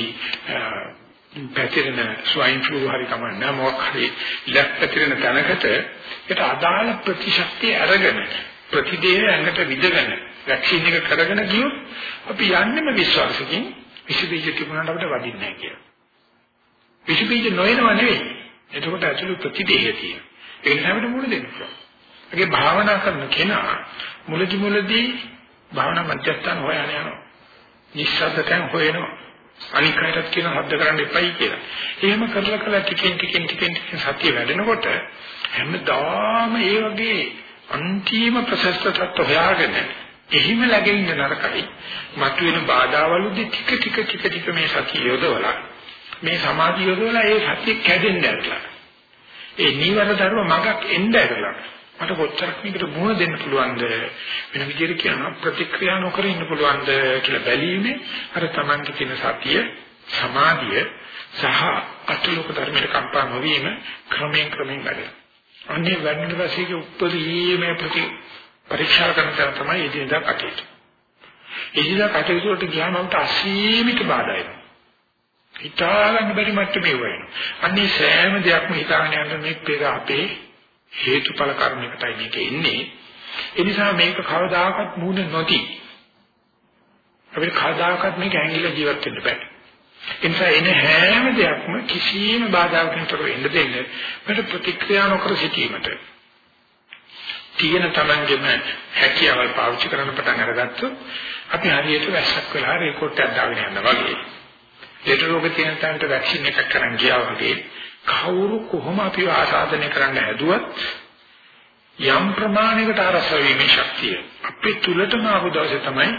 පැතිරෙන ස්වයින් ෆ්ලූ හරි කමන්න මොකක් හරි ඉලක්ක පැතිරෙන තැනකට ඒකට අදාළ ප්‍රතිශක්තිය අරගෙන ප්‍රතිදේය ඇඟට විදගෙන වැක්සින් එක කරගෙන ගියොත් අපි යන්නේම විශ්වාසකින් විස බීජ තිබුණාට අපිට වදින්නේ නැහැ කියලා. විස බීජ නොයනව නෙවෙයි. එතකොට ඇතුළේ ප්‍රතිදේය තියෙන. ඒ නිසා අපිට මුල දෙන්න පුළුවන්. ඒකේ භාවනා කරන කෙනා මුලදි මුලදී භාවනා මධ්‍යස්ථාන හොයන යනවා. නිස්සද්දකම් හොයනවා. අනික් අයටත් කියන හද්ද කරන්න එපයි කියලා. එහෙම කරලා කරලා ටිකෙන් ටිකෙන් ටිකෙන් ටිකෙන් සතිය වැඩෙනකොට හැමදාම ඒ වගේ අන්තිම ප්‍රසස්ත තත්ත්ව හොයාගෙන එහිම läගෙන ඉන්න නරකයි. මතුවෙන බාධාවලුදී ටික ටික ටික ටික මේ සතිය යොදවලා මේ සමාධිය යොදවලා ඒ සතිය කැඩෙන්න ඇරලා. ඒ නීවර ධර්ම මගක් එන්න ඇරලා මට කොච්චරක් මේකට මුහුණ දෙන්න පුළුවන්ද වෙන විදිහට කියනවා ප්‍රතික්‍රියා නොකර ඉන්න පුළුවන්ද කියලා බැලීමේ අර Tamange තියෙන සතිය සමාධිය සහ අතුලෝක ධර්මයට කම්පා නොවීම ක්‍රමයෙන් ක්‍රමයෙන් වැඩෙනවා. අන්නේ වැඩෙන පස්සේ උපරිමේ ප්‍රති පරීක්ෂා කරන තැන තමයි එදිනදා කටයුතු. එදිනදා කටයුතු වලට ගියාම අපට අසීමිත බාධා එනවා. හිතාගන්න බැරි මට්ටමේ වෙනවා. අන්නේ සෑම දෙයක්ම හිතාගෙන යන මේ පෙර අපේ හේතුඵල කර්මයකටයි මේක එන්නේ. ඒ නිසා මේක කවදාකවත් මූණ නොදී අපිට කවදාකවත් මේක ඇඟිල්ල ජීවත් වෙන්න බෑ. ඒ නිසා එන හැම දෙයක්ම කිසියම් බාධාවකින් තොරව ඉන්න දෙන්නේ මට ප්‍රතික්‍රියා නොකර සිටීමට. තියෙන තමන්ගේම හැකියාවල් පාවිච්චි කරන්න පටන් අරගත්තොත් අපි හරියට වැස්සක් වෙලා රේකෝඩ් එකක් දාගෙන යනවා වගේ. ලෙඩ රෝග තියෙන තැනට වැක්සින් එකක් කරන් ගියා වගේ කවුරු කොහොම අපිව ආසාදනය කරන්න හැදුවත් යම් ප්‍රමාණයකට අරස වීමේ ශක්තිය අපේ තුලටම ආපු දවසේ තමයි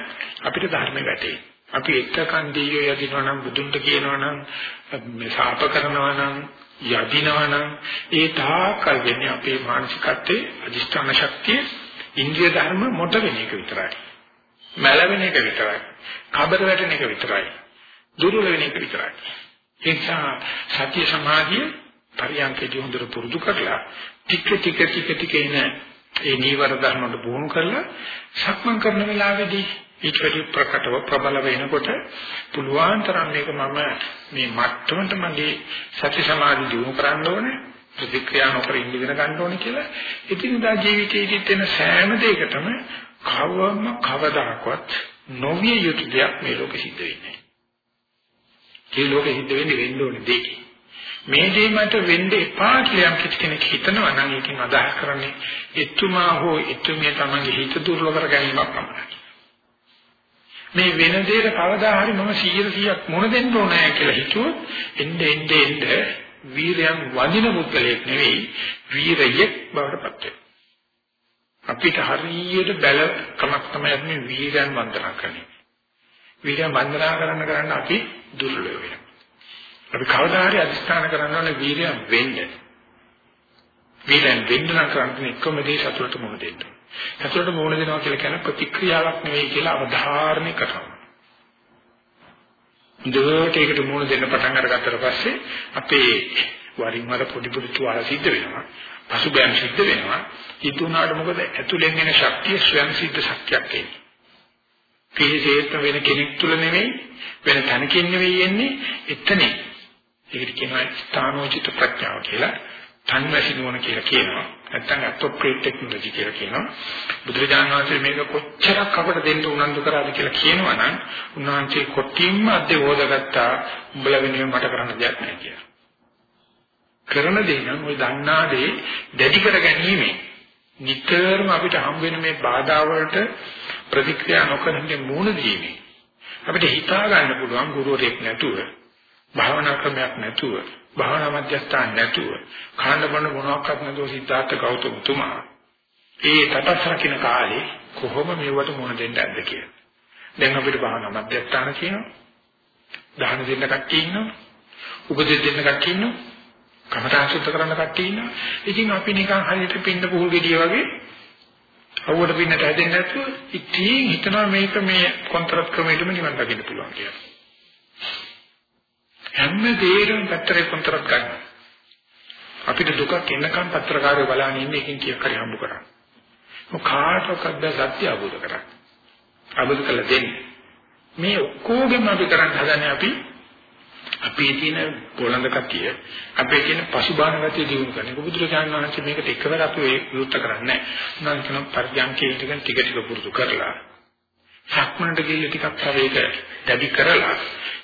අපිට ධර්ම වැටෙන්නේ. අපි එක කන්දීය යදිනවා නම් බුදුන්ට කියනවා නම් මේ සාප කරනවා නම් යදිනවා නම් ඒ තාකල් වෙන්නේ අපේ මානසිකත්වයේ අදිෂ්ඨාන ශක්තිය ඉන්ද්‍රිය ධර්ම මොට වෙන එක විතරයි. මැලවෙන එක විතරයි. කබර වැටෙන එක විතරයි. දුර්වල වෙන එක විතරයි. ඒ නිසා සත්‍ය සමාධිය පරියන්කේදී හොඳට පුරුදු කරලා ටික ටික ටික ටික එන ඒ නීවර ධර්ම වලට පුහුණු කරලා සක්මන් කරන වෙලාවේදී ඊට වැඩි ප්‍රකටව ප්‍රබල වෙනකොට පුළුවන් තරම් මේක මම මේ මට්ටමට මගේ සති සමාධි දිනු කරන්න ඕනේ ප්‍රතික්‍රියා නොකර ඉඳගෙන ගන්න ඕනේ කියලා ඉතින්දා ජීවිතයේදීත් වෙන සෑම දෙයකටම කවම කවදාකවත් නොවිය යුතු දෙයක් මේ ලෝකෙ සිද්ධ වෙන්නේ. මේ ලෝකෙ සිද්ධ වෙන්නේ වෙන්න ඕනේ දෙයක්. මේ දේ මට වෙන්න එපා කියලා යම් කෙනෙක් හිතනවා නම් ඒකෙන් අදහස් කරන්නේ එතුමා හෝ එතුමිය තමන්ගේ හිත දුර්වල කර ගැනීමක් පමණයි. මේ වෙන දෙයක කවදා හරි මම 100%ක් මොන දෙන්න ඕනෑ කියලා හිතුවොත් එnde ende ende වීරයන් වදින මුද්දලයක් නෙවෙයි වීරයෙක් බවට පත් වෙනවා. අපිට හරියට බැල කමක් තමයි මේ වීරයන් වන්දනා කරන්නේ. වීරයන් වන්දනා කරන්න කරන්න අපි දුර්වල වෙනවා. අපි කවදා හරි අදිස්ථාන කරන්න ඕනේ වීරයන් වෙන්න. වීරයන් වෙන්න නම් කරන්නේ එකම දේ සතුටට මුහුණ දෙන්න. සතුටට මුහුණ දෙනවා කියලා කියන ප්‍රතික්‍රියාවක් නෙවෙයි කියලා අවධාරණය කරනවා. දෙවට ඒකට මුහුණ දෙන්න පටන් අරගත්තට පස්සේ අපේ වරින් වර පොඩි පොඩි තුවාල සිද්ධ වෙනවා. පසුබෑම් සිද්ධ වෙනවා. ඊට උනාට මොකද ඇතුලෙන් එන ශක්තිය ස්වයන් සිද්ධ ශක්තියක් එන්නේ. කිසිසේත්ම වෙන කෙනෙක් තුල නෙවෙයි වෙන තැනකින් නෙවෙයි එන්නේ එතනේ. ඒකට කියනවා ස්ථානෝචිත ප්‍රඥාව කියලා. තන්වැසි නුවණ කියලා කියනවා. නැත්නම් appropriate technology කියලා කියනවා. බුදුරජාණන් වහන්සේ මේක කොච්චරක් අපට දෙන්න උනන්දු කරාද කියලා කියනවා නම් උන්වහන්සේ කොටින්ම අධ්‍ය හොදගත්තා උඹලා වෙනුවෙන් මට කරන්න දෙයක් නැහැ කියලා. කරන දේ නම් ওই දන්නා දේ දැඩි කර ගැනීම නිතරම අපිට හම් වෙන මේ බාධා වලට ප්‍රතික්‍රියා නොකරන්නේ මූණ දීමේ අපිට හිතා ගන්න පුළුවන් ගුරුවරයෙක් නැතුව භාවනා ක්‍රමයක් නැතුව භාවනා මධ්‍යස්ථාන නැතුව කාණ්ඩ බණ මොනවාක්වත් නැතුව සිද්ධාර්ථ ගෞතම තුමා ඒ තටස්රකින කාලේ කොහොම මේවට මුහුණ දෙන්න ඇද්ද කියලා. දැන් අපිට භාවනා මධ්‍යස්ථාන කියනවා. දාන දෙන්න කට්ටිය ඉන්නවා. උපදෙස් දෙන්න කට්ටිය ඉන්නවා. කමඨාන් සුද්ධ කරන්න කට්ටිය ඉන්නවා. ඉතින් අපි නිකන් හරියට පින්න පුහුල් ගෙඩිය වගේ අවුවට පින්නට හැදෙන්නේ නැතුව ඉතින් හිතනවා මේක මේ කොන්ත්‍රාත් ක්‍රමයටම නිවන් දකින්න පුළුවන් කියලා. හැම දෙයකම පත්‍රේ කොන්ත්‍රාත් ගන්න. අපිට දුකක් එනකම් පත්‍රකාරයෝ බලන්නේ ඉන්නේ එකකින් කීයක් හරි හම්බ කරා. මොකාටවත් සත්‍ය අවබෝධ කරගන්න. අවබෝධ කළ දෙන්නේ. මේ ඔක්කොගෙම අපි කරන්න හදන්නේ අපි අපේ තියෙන පොළඳ කතිය අපේ තියෙන පසුබාහන ගතිය දිනු කරන එක බුදුරජාණන් වහන්සේ මේකට එකවර අපි විරුද්ධ කරන්නේ නැහැ. උන්වහන්සේ කියන පරිඥාන්කේ ටික ටික ටික පුරුදු කරලා සක්මනට ගිහින් ටිකක් තව ඒක දැඩි කරලා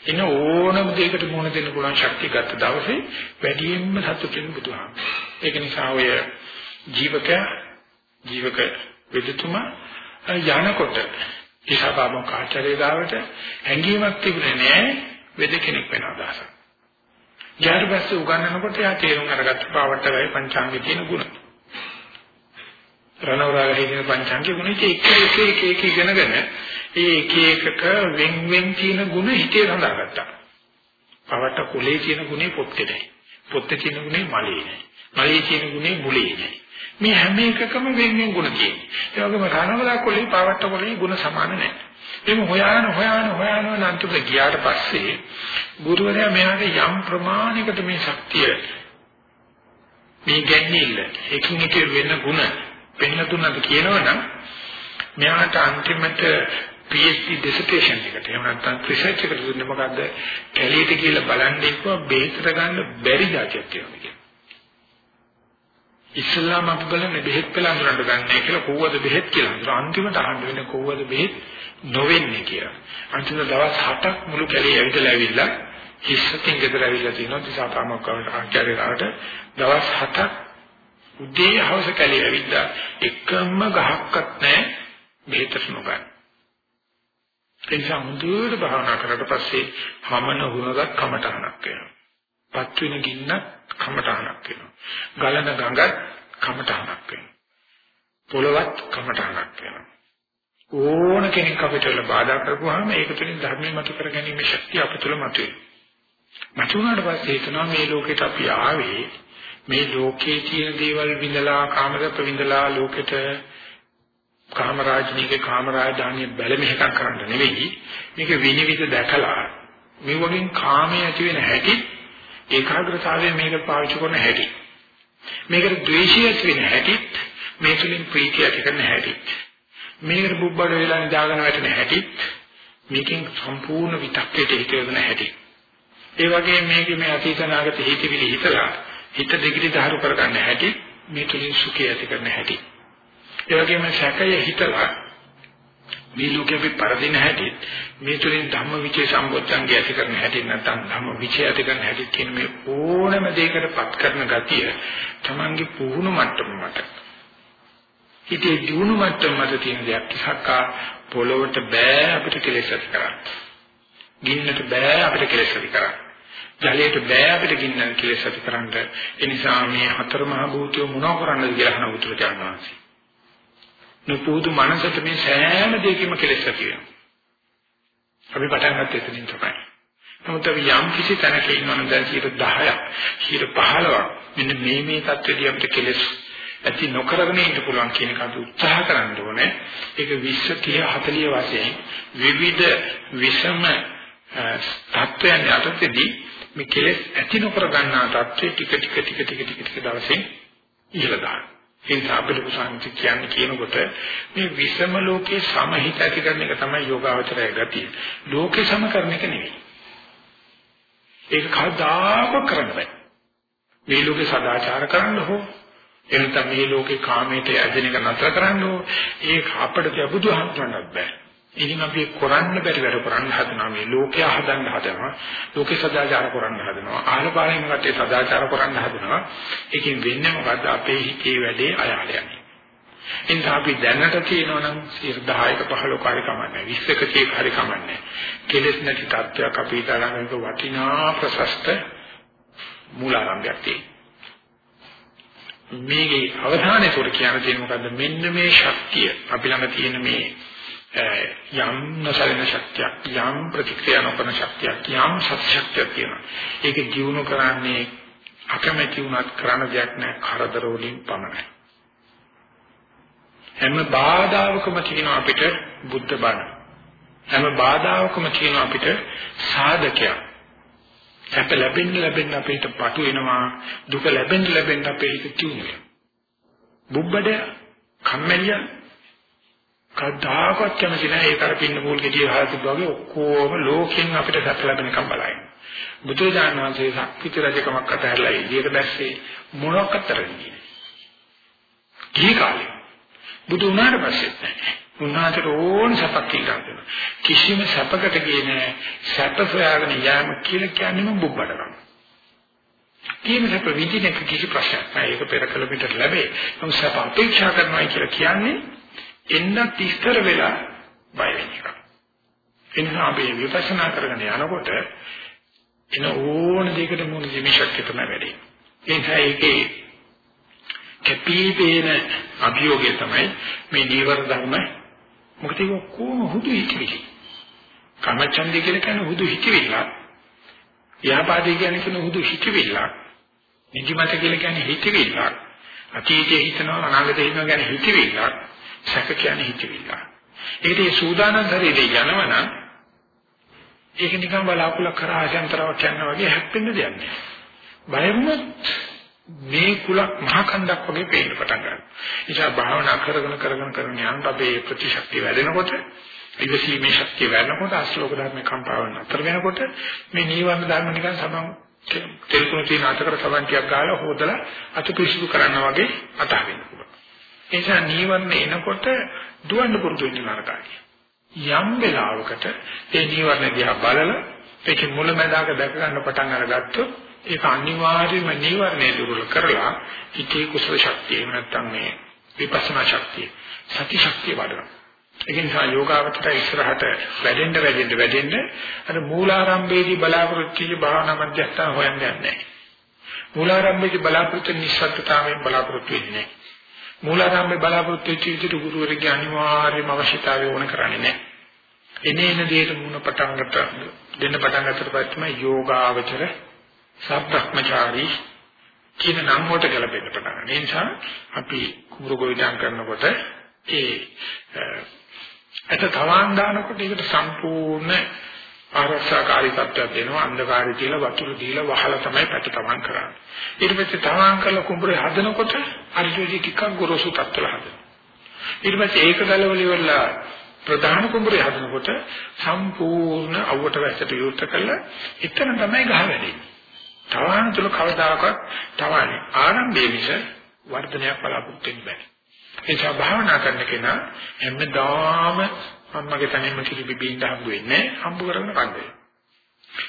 එන ඕනම දෙයකට මුහුණ දෙන්න පුළුවන් ශක්තිය ගත්ත දවසේ වැඩියෙන්ම සතුටින් බුදුහාම. ඒක නිසා ඔය ජීවක ජීවක විදුතුමා යනකොට ඉසබාම කාචරේ ගාවට හැංගීමක් තිබුණේ නැහැ වෙද කෙනෙක් වෙන අදහසක්. ඊට පස්සේ උගන්වනකොට එයා තේරුම් අරගත්ත පාවට්ටගයි පංචාංගයේ තියෙන ගුණ. රණවරාගේ තියෙන පංචාංගයේ ගුණ එක එක එක එක ඉගෙනගෙන ඒ එක එකක වෙන් වෙන් තියෙන ගුණ හිතේ රඳාගත්තා. පාවට්ට කුලේ තියෙන ගුණේ පොත්තේ නැහැ. පොත්තේ තියෙන ගුණේ මලේ නැහැ. මලේ තියෙන ගුණේ මුලේ නැහැ. මේ හැම එකකම වෙන වෙන ගුණ තියෙනවා. ඒ වගේම රණවරා කුලේ පාවට්ට කුලේ ගුණ සමාන නැහැ. එහෙම හොයාන හොයාන හොයාන අන්තිමට ගියාට පස්සේ ගුරුවරයා මෙයාට යම් ප්‍රමාණයකට මේ ශක්තිය මේ ගැන්නilla එකින් එක වෙන ಗುಣ පෙන්න දුන්නද කියනවනම් මෙයාට අන්තිමට PhD dissertation එකට එහෙම නැත්නම් research එකට දුන්නේ මොකද්ද? කැලීට කියලා බලන්නේ කොහොම බේතර ගන්න බැරි જાතියක් තියෙනවා ඉස්ලාම අපි බලන්නේ බෙහෙත් පෙළ අඳුරන්න ගන්නෑ කියලා කොහොමද බෙහෙත් කියලා. ඒක අන්තිමට අහන්න වෙන්නේ කොහොමද බෙහෙත් නොවෙන්නේ කියලා. අන්තිම දවස් 7ක් මුළු කැලේ ඇවිදලා ඇවිල්ලා හිස්සකින් ගෙදර ඇවිල්ලා තිනවා දිසාපාමක් කවට ආචාර්යලාට දවස් 7ක් උදේ හවස කැලේ ඇවිල්ලා එකම ගහක්වත් නැහැ බෙහෙතක් නොගන්න. ඒ නිසා මුදුවට භාවනා කරලා පස්සේ මමන වුණගත් කමටහනක් වෙනවා. පත් වෙන ගින්නක් කමටහනක් වෙනවා. ගලන ගඟත් කමටහනක් වෙනවා. පොළවත් කමටහනක් වෙනවා. ඕන කෙනෙක් අපිට වල බාධා කරපුවාම ඒක තුළින් ධර්මයේ මතු කර ගැනීම ශක්තිය අප තුළ මතුවේ. මතුනාට පස්සේ හිතනවා මේ ලෝකෙට අපි ආවේ මේ ලෝකයේ තියෙන දේවල් විඳලා කාමරප විඳලා ලෝකෙට කාමරාජනීක කාමරාජානිය බැල මෙහෙකම් කරන්න නෙවෙයි මේක විනිවිද දැකලා මේ වගේ කාමයේ ඇති වෙන හැටි ඒකාග්‍රතාවයෙන් මේක පාවිච්චි කරන හැටි මේකට ද්වේෂය ඇති වෙන හැටි මේ තුලින් ප්‍රීතිය ඇති කරන හැටි මේකට බුබ්බඩ වෙලා නිදාගෙන වැටෙන හැටි මේකෙන් සම්පූර්ණ විතක්කයට හිත යොදන හැටි ඒ වගේ මේකේ මේ අතීත නාගත හිතවිලි හිතලා හිත දෙගිඩි දහරු කරගන්න හැටි මේ තුලින් සුඛය ඇති කරන හැටි. ඒ වගේම සැකය හිතලා මේ ලෝකෙ අපි පරදින හැටි මේ තුලින් ධම්ම විචේ සම්බොච්චංගය ඇති කරන හැටි නැත්නම් ධම්ම විචේ ඇති කරන හැටි කියන මේ ඕනම දෙයකටපත් කරන ගතිය තමන්ගේ පුහුණු මට්ටම මත හිතේ දියුණු මට්ටම මත තියෙන දෙයක් ඉස්සක්කා පොළොවට බෑ අපිට කෙලෙස් ඇති කරන්න. ගින්නට බෑ අපිට කෙලෙස් ඇති කරන්න. ජලයට බෑ අපිට ගින්න කෙලෙස් ඇති කරන්න. ඒ නිසා මේ හතර මහ භූතය මොනව කරන්නද කියලා අහන උත්තර ගන්නවා. නුපුදු මනසට මේ සෑම දෙයකම කෙලෙස් ඇති වෙනවා. අපි පටන් ගත්තේ එතනින් තමයි. නමුත් අපි යම් කිසි තැනක ඉන්නවනම් දැන් 10ක් 15ක් මෙන්න මේ මේ தත්ත්වෙදී අපිට කෙලෙස් ඇති නොකරගෙන ඉන්න පුළුවන් කියන එක අපි උත්සාහ කරන්න ඕනේ. ඒක 20 30 40 වශයෙන් විවිධ විෂම තත්ත්වයන් යටතේදී මේ කෙලෙස් ඇති නොකර ගන්නා தත්ත්වය ටික ටික ටික ටික ටික ටික දවසින් ඉහළ දාන්න. ඒ නිසා අපිට කුසාන්ති කියන්නේ කියනකොට මේ විෂම ලෝකේ සමහිත ඇති කරන එක තමයි යෝගාවචරය ගතිය. ලෝකේ සම කරන එක නෙවෙයි. ඒක කවදාක කරන්න බෑ. මේ ලෝකේ සදාචාර කරන්න හෝ එනත මේ ලෝකේ කාමයට යදින එක නතර කරන්න ඕ ඒක අපිට බුදුහමතුන්වත් බෑ. ඉතින් අපි කරන්න බැරි වැඩ කරන්න හදනවා. මේ ලෝකය හදන්න හදනවා. ලෝකේ සදාචාර කරන්න හදනවා. ආලපාලයෙන් කටේ සදාචාර කරන්න හදනවා. ඒකෙන් වෙන්නේ මොකද්ද? අපේ හිතේ වැඩේ අයාලයන්නේ එනිස අපි දැනට තියෙනවා නම් 10ක 15ක හරි කමන්නේ 20ක 30ක හරි කමන්නේ කෙලෙස් නැති තත්ත්වයක් අපි තරඟක වටිනා ප්‍රශස්ත මූලාරම්භයක් තියෙනවා. මේකේ අවධානය උඩ කියන දේ මොකද්ද? මෙන්න මේ ශක්තිය. අපි ළඟ තියෙන මේ යම් නොසලින ශක්තියක් යම් ප්‍රතික්‍රියා නොකරන ශක්තියක් යම් සත්‍යයක් තියෙනවා. ඒක ජීවුන කරන්නේ අකමැති වුණත් කරන්න දෙයක් නැහැ කරදර වලින් පමණයි. හැම බාධාවකම තියෙනවා අපිට බුද්ධ බණ. හැම බාධාවකම තියෙනවා අපිට සාධකයක්. සැප ලැබෙන්න ලැබෙන්න අපිට පටු වෙනවා දුක ලැබෙන්න ලැබෙන්න අපේ හිත තියුණු වෙනවා. බුබ්බඩ කම්මැලිය කදාකත් කැමති නැහැ ඒක අර පින්න මූල් ගෙඩිය හාතිබ්බ වගේ ඔක්කොම ලෝකෙන් අපිට සැප ලැබෙනකම් බලائیں. බුදුරජාණන් වහන්සේ ශක්තිති රජකමක් අතහැරලා ඉදියට දැස්සේ මොනවක්වත් කරන්නේ ගිහි කාලේ බුදු වුණාට පස්සෙත් නැහැ. උන්වහන්සේට ඕන සැපක් කියලා දෙනවා. කිසිම සැපකට ගියේ නැහැ. සැප සොයාගෙන යෑම කියලා කියන්නේම බුබ්බඩකම. කීම සැප විඳින එක කිසි ප්‍රශ්නයක් නැහැ. ඒක පෙර කල පිටට ලැබේ. නමුත් සැප අපේක්ෂා කරනවා කියලා කියන්නේ එන්නත් ඉස්තර වෙලා බය වෙන එක. එනිසා අපි විපස්සනා කරගෙන යනකොට එන ඕන දෙයකට මුණ දෙමි ශක්තිය තමයි වැඩි. ඒ නිසා ඒකේ කැපිපේන අභියෝගය තමයි මේ නීවර ධර්ම මොකද ඒක කොහොම හුදු හිතවිලි. කාමචන්දය කියලා කියන්නේ හුදු හිතවිල්ල. ව්‍යාපාදේ කියන්නේ කියන හුදු හිතවිල්ල. නිදිමත කියලා කියන්නේ හිතවිල්ල. අතීතයේ හිතනවා අනාගතයේ හිතනවා කියන්නේ හිතවිල්ල. සැක කියන්නේ හිතවිල්ල. ඒකේ සූදානම් ශරීරේ යනවනම් ඒක නිකන් බලාකුලක් කරා ආශාන්තරවක් යනවා වගේ හැප්පෙන්න දෙයක් නෑ. බය වුණොත් මේ කුලක් මහ කන්දක් වගේ පේන්න පටන් ගන්නවා. නිසා භාවනා කරගෙන කරගෙන කරගෙන යනකොට අපේ ප්‍රතිශක්තිය වැඩෙනකොට ඉවසීමේ ශක්තිය වැඩෙනකොට අශ්ලෝක ධර්මේ කම්පාවන් අතර වෙනකොට මේ නීවරණ ධර්ම නිකන් සමන් තෙල්කුණු තියෙන අතකට සමන්තියක් ගාලා හොදලා අතුපිරිසුදු කරනවා වගේ අතහරින්න පුළුවන්. ඒ නිසා නීවරණ එනකොට දුවන්න පුරුදු වෙන්න නරකයි. යම් වෙලාවකට ඒ නීවරණ දිහා බලලා ඒකේ මුලැමැදාක දැක ගන්න පටන් අරගත්තොත් ඒක අනිවාර්යයෙන්ම නීවරණය දුර්වල කරලා හිතේ කුසල ශක්තිය නැත්තම් මේ විපස්සනා ශක්තිය සති ශක්තිය වඩනවා. ඒ නිසා යෝගාවචර ඉස්සරහට වැඩෙන්න වැඩෙන්න වැඩෙන්න අර මූලාරම්භයේදී බලාපොරොත්තු වෙච්ච භාවනා මධ්‍යස්ථාන හොයන්නේ නැහැ. මූලාරම්භයේදී බලාපොරොත්තු නිස්සද්දතාවයෙන් බලාපොරොත්තු වෙන්නේ නැහැ. මූලාරම්භේ බලාපොරොත්තු වෙච්ච විදිහට ගුරුවරගේ අනිවාර්යම අවශ්‍යතාවය ඕන කරන්නේ නැහැ. එනේන දෙයට මුණ පටන් ගන්න දෙන්න පටන් ගන්නට පස්සේ තමයි යෝගාවචර සබ්‍රහ්මචාරී කියන නම් වලට ගැලපෙන්න පටන් ගන්න. ඒ නිසා අපි කුඹුර ගොවිතැන් කරනකොට ඒ අත තවාන් දානකොට ඒකට සම්පූර්ණ ආරක්ෂාකාරී තත්ත්වයක් දෙනවා අන්ධකාරය කියලා වතුර දීලා වහලා තමයි පැට තමන් කරන්නේ. ඊට පස්සේ තමන් කරලා කුඹුරේ හදනකොට අරිජෝජි ටිකක් ගොරෝසු තත්ත්වල හදනවා. ඊට පස්සේ ඒක ගලවල ඉවරලා ප්‍රධාන කුඹුරේ හදනකොට සම්පූර්ණ අවුවට වැස්සට විවෘත කළා එතන තමයි ගහ වැඩෙන්නේ තවහන තුල කවදාකවත් තවන්නේ ආරම්භයේ මිස වර්ධනයක් බලාපොරොත්තු වෙන්න බෑ. ඒ නිසා භාවනා කරන කෙනා හැමදාම අම්මගේ තනින්ම කිරි බිබින්න හම්බ වෙන්නේ හම්බ කරන කන්දේ.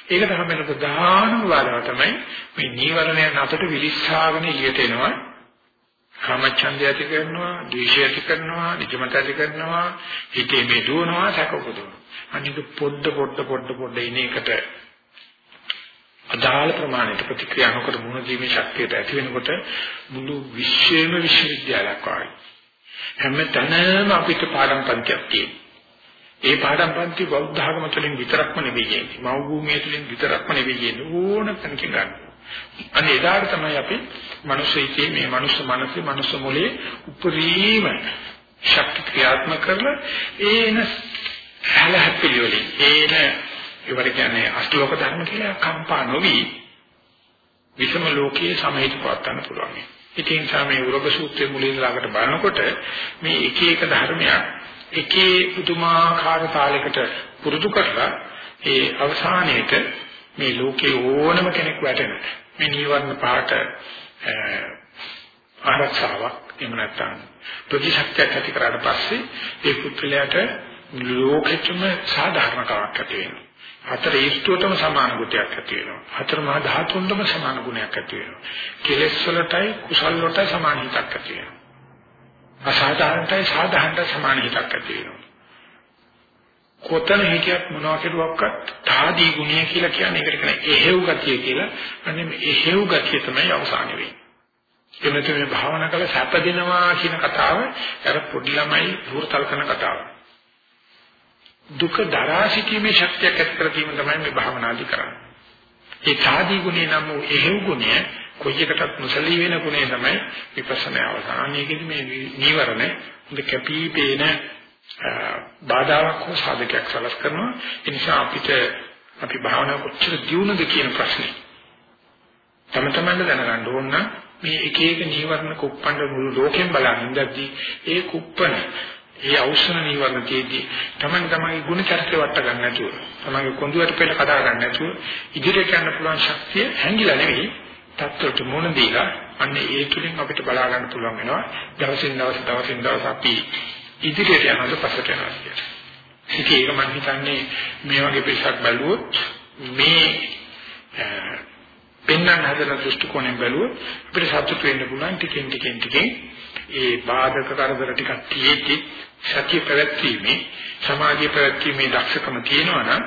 ඒකට හැමෙන ප්‍රධානම වාදව තමයි මේ නීවරණයන් අතට විලිස්සාගෙන එළියට එනවා. කාමච්ඡන්දය ඇති කරනවා, ද්වේෂය ඇති කරනවා, නිජමත ඇති කරනවා, හිතේ මේ දුවනවා, සැකපොදුනවා. අනික පොඩ පොඩ පොඩ පොඩ ඉන එකට අදාළ ප්‍රමාණයට ප්‍රතික්‍රියා නොකර මුණ දීමේ ශක්තියට ඇති වෙනකොට මුළු විශ්වයේම විශ්වවිද්‍යාලයක් වගේ හැම තැනම අපිට පාඩම් පන්තියක් තියෙනවා. ඒ පාඩම් පන්ති බෞද්ධ ආගම තුළින් විතරක්ම නෙවෙයි කියන්නේ. මව් භූමිය තුළින් විතරක්ම නෙවෙයි කියන්නේ. ඕන තැනකින් ගන්න. අනේ එදාට තමයි අපි මිනිස්සෙකේ මේ මනුස්ස මනසේ මනුස්ස මොලේ උපරිම ශක්ති ක්‍රියාත්මක කරලා ඒන හැලහැප්පිලි වලින් ඒන ඒවට කියන්නේ අෂ්ටලෝක ධර්ම කියලා කම්පා නොවි විසම ලෝකයේ සමහිත පවත්වන්න පුළුවන්. ඉතින් සාමේ උරග සූත්‍රයේ මුලින් ළඟට බලනකොට මේ එක එක ධර්මයක් එකේ පුදුමාකාර තාලයකට පුරුදු කරලා ඒ අවසානයේට මේ ලෝකේ ඕනම කෙනෙක් වැටෙන මේ නීවරණ පහට ආරක්ෂාවක් එහෙම නැත්නම් ප්‍රතිශක්තියක් ඇති කරාට පස්සේ ඒ පුත්‍රයාට ලෝකෙටම සාධාරණතාවක් ඇති වෙනවා. හතර ඊස්තුවටම සමාන ගුණයක් ඇති වෙනවා. හතර මහා ධාතුන්ටම සමාන ගුණයක් ඇති වෙනවා. කෙලෙස් වලටයි කුසල් වලටයි සමාන හිතක් ඇති වෙනවා. අසාධාරණටයි සාධාරණට සමාන හිතක් ඇති වෙනවා. කොතන හිටියත් මොනවා කෙරුවක්වත් තාදී ගුණය කියලා කියන්නේ ඒකට කියන එහෙව් ගතිය කියලා. අනේ මේ එහෙව් ගතිය තමයි අවසානෙ වෙන්නේ. එන්නත මේ භාවනා කළ සැපදිනවා කියන කතාව අර පොඩි ළමයි පුරතල් කරන කතාවක්. දුක දරා සිටීමේ ශක්තියක් ඇති කර ගැනීම තමයි මේ භාවනාදි කරන්නේ. ඒ සාදී ගුණේ නම් වූ එහෙව් ගුණය කොයි එකටත් මුසලී වෙන ගුණය තමයි විපස්සනා අවසාන. මේකෙදි මේ නීවරණ හොඳ කැපිපේන බාධාවක් හෝ සාධකයක් සලස් කරනවා. ඒ නිසා අපිට අපි භාවනාව කොච්චර දියුණුද කියන ප්‍රශ්නේ. තම තමන්ට දැනගන්න ඕන නම් මේ එක එක නීවරණ කුප්පණ්ඩ මුළු ලෝකෙම බලන් ඉඳද්දී ඒ කුප්පණ ඒ අවශ්‍යන නීවරණ තියේදී තමන් තමන්ගේ ගුණ චරිතය වට ගන්න නැතුව තමන්ගේ කොඳුයට පෙළ කඩා ගන්න නැතුව ඉදිරියට යන්න පුළුවන් ශක්තිය හැංගිලා නෙවෙයි තත්ත්වයට මුණ දීලා අන්න ඒ තුලින් අපිට බලා ගන්න පුළුවන් වෙනවා දවසින් දවස දවසින් දවස අපි ඉදිරියට යනකොට පස්සට යනවා කියලා. ඉතින් ඒක මම හිතන්නේ මේ වගේ පිටසක් බැලුවොත් මේ පෙන්වන්න හදන දෘෂ්ටි කෝණයෙන් බැලුවොත් අපිට සතුට වෙන්න පුළුවන් ටිකෙන් ටිකෙන් ටිකෙන් ඒ බාධක කරදර ටිකක් තියෙද්දි සතිය පැවැත්වීමේ සමාධිය පැවැත්වීමේ දක්ෂකම තියෙනවා නම්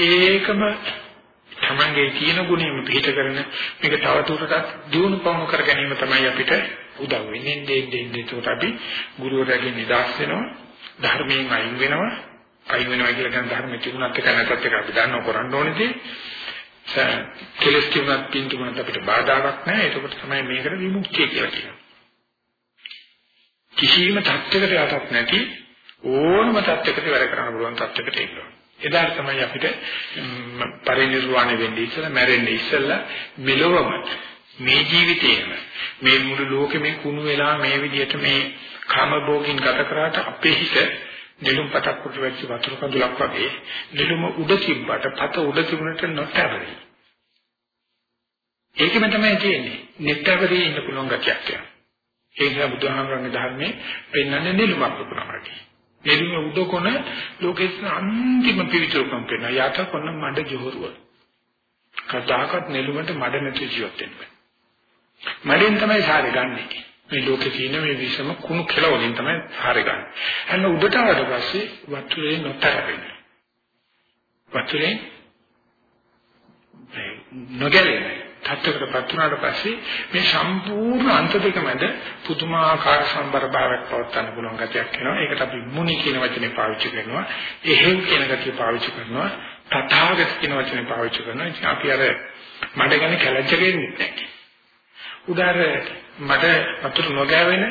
ඒකම තමන්ගේ තියෙන ගුණෙම පිළිහිට කරන මේක තව දුරටත් දියුණු පවණු කර ගැනීම තමයි අපිට උදව් වෙන්නේ. දෙන්නේ දෙන්නේ ඒකට අපි ගුරුවරයාගෙන් නිදහස් වෙනවා, ධර්මයෙන් අයින් වෙනවා. අයින් වෙනවා කියලා දැන් ධර්ම තිබුණත් එක නැත්ත් එක අපි දන්නව කරන්න ඕනේදී. කෙලස් කිව්වත් පින්තුමකට අපිට බාධාවක් නැහැ. ඒකට තමයි මේකට විමුක්තිය කියලා කියන්නේ. කිසියම් තත්යකට යටත් නැති ඕනම තත්යකට වැඩ කරන්න පුළුවන් තත්යකට එනවා. එදාට තමයි අපිට පරිනිර්වාණය වෙන්නේ ඉස්සලා මැරෙන්නේ ඉස්සලා මෙලොවම මේ ජීවිතේම මේ මුළු ලෝකෙම කුණු වෙලා මේ විදිහට මේ කාම භෝගින් ගත කරාට අපේ හිත නිලුම් පතක් කොට වෙච්ච වතුර කඳුලක් වගේ නිලුම උඩ තිබ්බට පත උඩ තිබුණට නොතැවරි. ඒකම තමයි තියෙන්නේ. netaveri ඉන්න පුළුවන් ගතියක් තියෙනවා. ඒ නිසා බුදුහාමරගේ ධර්මයේ පෙන්වන්නේ නිලුමක් පුරාමයි. නිලුම උඩකොන ලෝකෙත් අන්තිම පිවිතුරුකම් පෙන්වන යට කොන මඩ ජොහරුව. කතාකත් නිලුමට මඩ නැති ජීවත් වෙන්න බෑ. මඩෙන් තමයි සාරේ ගන්නෙ. මේ ලෝකේ තියෙන මේ විසම කුණු කෙලවලින් තමයි සාරේ ගන්න. අන්න උඩට ආවට පස්සේ වතුරේ නොතර වෙන්නේ. වතුරේ නොගැලෙන්නේ. තත්ත්වයකටපත් වුණාට පස්සේ මේ සම්පූර්ණ අන්ත දෙක මැද පුදුමාකාර සම්බර භාවයක් පවත්වන්න පුළුවන් ගතියක් එනවා. ඒකට අපි මුනි කියන වචනේ පාවිච්චි කරනවා. එහෙව් කියන ගතිය පාවිච්චි කරනවා. තථාගත කියන වචනේ පාවිච්චි කරනවා. ඉතින් අපි අර මඩ ගැන කැලැච්ච වෙන්නේ නැහැ. උදාර මඩ වතුර නොගෑවෙන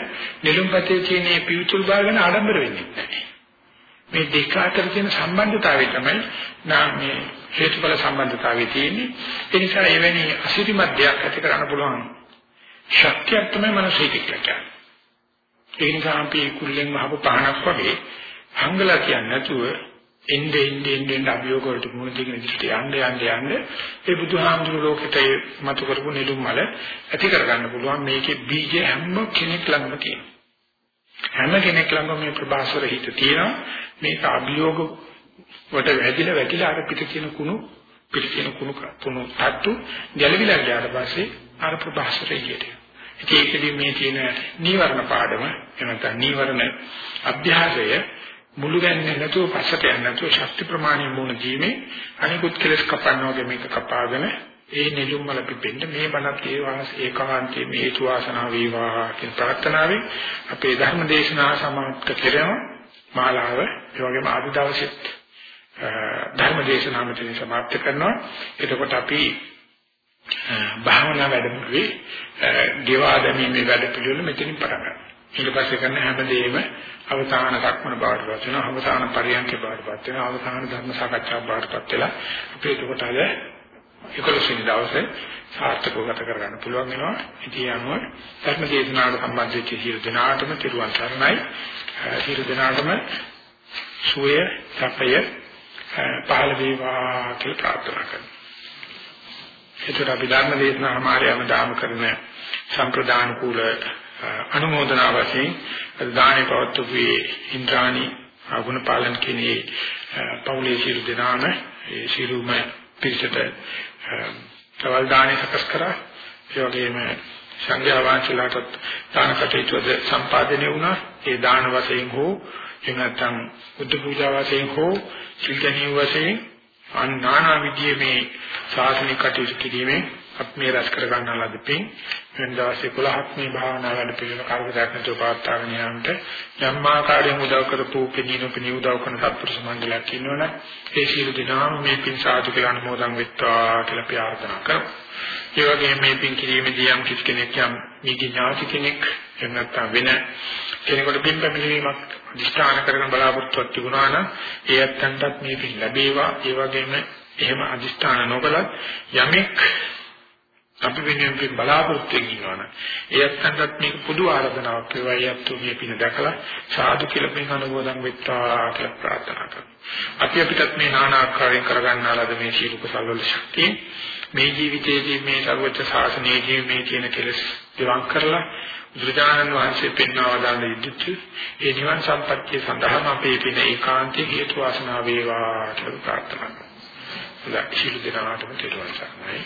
නිලුම්පතේ තියෙන මේ පිවිතුල් බාගෙන ආඩම්බර වෙන්නේ නැහැ. මේ දෙක අතර තියෙන සම්බන්ධතාවය තමයි නා මේ හේතුඵල සම්බන්ධතාවය තියෙන්නේ. ඒ නිසා එවැනි අසිරිමත් දෙයක් ඇති කරන්න පුළුවන් ශක්තියක් තමයි මනසේ කියලා ඒ නිසා අපි කුල්ලෙන් වහපු පහනක් වගේ හංගලා කියන්නේ නැතුව එnde ende ende ende අභියෝග වලට මුහුණ දෙගෙන ඉතිට යන්න යන්න යන්න ඒ බුදුහාමුදුරු ලෝකෙට මතු කරපු නෙළුම් මල ඇති කරගන්න පුළුවන්. මේකේ බීජ හැම කෙනෙක් ළඟම තියෙනවා. හැම කෙනෙක් ළඟම මේ ප්‍රභාස්වර හිත තියෙනවා. මේක අභියෝග වට වැදිලා වැදිලා අර පිට කියන කුණු පිට කියන කුණු කුණු තට්ටු ගැලවිලා ගියාට පස්සේ අර ප්‍රභාස්වරය එළියට ඒකෙදි මේ තියෙන නීවරණ පාඩම එනත නීවරණ අභ්‍යාසය මුළු ගැන්නේ නැතුව පස්සට යන්නේ නැතුව ශක්ති ප්‍රමාණය මුණ දීමේ අනිකුත් කෙලස් කපන්න වගේ මේක කපාගෙන ඒ නිලුම් වල පිපෙන්න මේ බණත් ඒ වාස ඒකාන්තයේ මේ හේතු වාසනා වේවා කියන ප්‍රාර්ථනාවෙන් අපේ ධර්ම දේශනාව සමාප්ත කරනවා. මාලාව ඒ වගේම අද දවසෙත් ධර්ම දේශනාව මෙතන සමාප්ත කරනවා. එතකොට අපි භාවනා වැඩමුළුවේ ගෙවා දැමීමේ වැඩ පිළිවෙල මෙතනින් පටන් ගන්නවා. ඊට පස්සේ කරන හැමදේම අවසාන සක්මන බාටපත් වෙනවා අවසාන පරියන්ක බාටපත් වෙනවා අවසාන ධර්ම සාකච්ඡා බාටපත් වෙලා අපි එතකොට අද 11 වෙනි දවසේ සාර්ථකව ගත කරගන්න පුළුවන් වෙනවා. ඉතින් අනුව ධර්ම දේශනාවට සම්බන්ධ වෙච්ච සියලු දෙනාටම තිරුවන් සරණයි. සියලු දෙනාටම සුවය සපය පහළ වේවා කියලා ප්‍රාර්ථනා කරනවා. එතකොට අපි ධර්ම දේශනාවමාරයම දාම කරන සම්ප්‍රදාන කුල අනුමೋದනා වශයෙන් දානේ පවත්වපුවේ ඉන්ද්‍රාණි ආගුණ පාලන කෙනේ පෞලේ සිරු දෙනාම ඒ සිරුම පිළිසෙට තවල් දානේ සකස් කරා. ඒ වගේම සංඝයා වහන්සේලාටත් දාන කටයුතුද සම්පාදනය වුණා. ඒ දාන වශයෙන් හෝ එහෙම නැත්නම් බුද්ධ පූජා වශයෙන් හෝ සිල් ගැනීම වශයෙන් අනානා විදියේ මේ ශාසනික කටයුතු කිරීමේ අපි මේ රැස් කර ගන්නා ලද පින් වෙන දවස් 11ක් මේ භාවනා වැඩ පිළිවෙල කල්පයක් නැතුව පවත්වාගෙන යාමට යම් ආකාරයෙන් උදව් කරපු කෙනිනු කෙනි උදව් කරන සත්පුරුෂ මණ්ඩලයක් ඉන්නවනේ ඒ සියලු දෙනාම මේ පින් සාදු කියලා අනුමෝදන් වෙත්වා කියලා ප්‍රාර්ථනා කරමු. ඒ වගේම මේ පින් කිරීමේදී යම් කිසි කෙනෙක් යම් නිදි ඥාති කෙනෙක් එහෙම නැත්නම් වෙන කෙනෙකුට පින් පැමිණීමක් දිස්ත්‍රාණ කරගෙන බලාපොරොත්තුවක් තිබුණා නම් ඒ ඇත්තන්ටත් මේ පින් ලැබේවා. ඒ වගේම එහෙම අදිස්ථාන නොකලත් යමෙක් අපි වෙනුවෙන් බලාපොරොත්තු වෙනවනම් ඒත් අන්ටත් මේක පොදු ආරාධනාවක් වේවා යැත්තු මේ පින දැකලා සාදු කියලා පින් අනුමෝදන් වෙත්වා කියලා ප්‍රාර්ථනා කරනවා. අපි අපිටත් මේ নানা ආකාරයෙන් කරගන්නාලාද මේ සීල කුසල වල ශක්තිය මේ ජීවිතයේදී මේ සර්වච්ඡ ශාසනයේදී මේ කියන කෙලෙස් දිවං කරලා බුදුරජාණන් වහන්සේ පෙන්වා දාන යුද්ධ ඒ නිවන් සම්පත්තිය සඳහාම අපේ පින ඒකාන්තයේ හේතු වාසනා වේවා කියලා ප්‍රාර්ථනා කරනවා. ලක්ෂිත දෙනාටම තෙරුවන් සරණයි.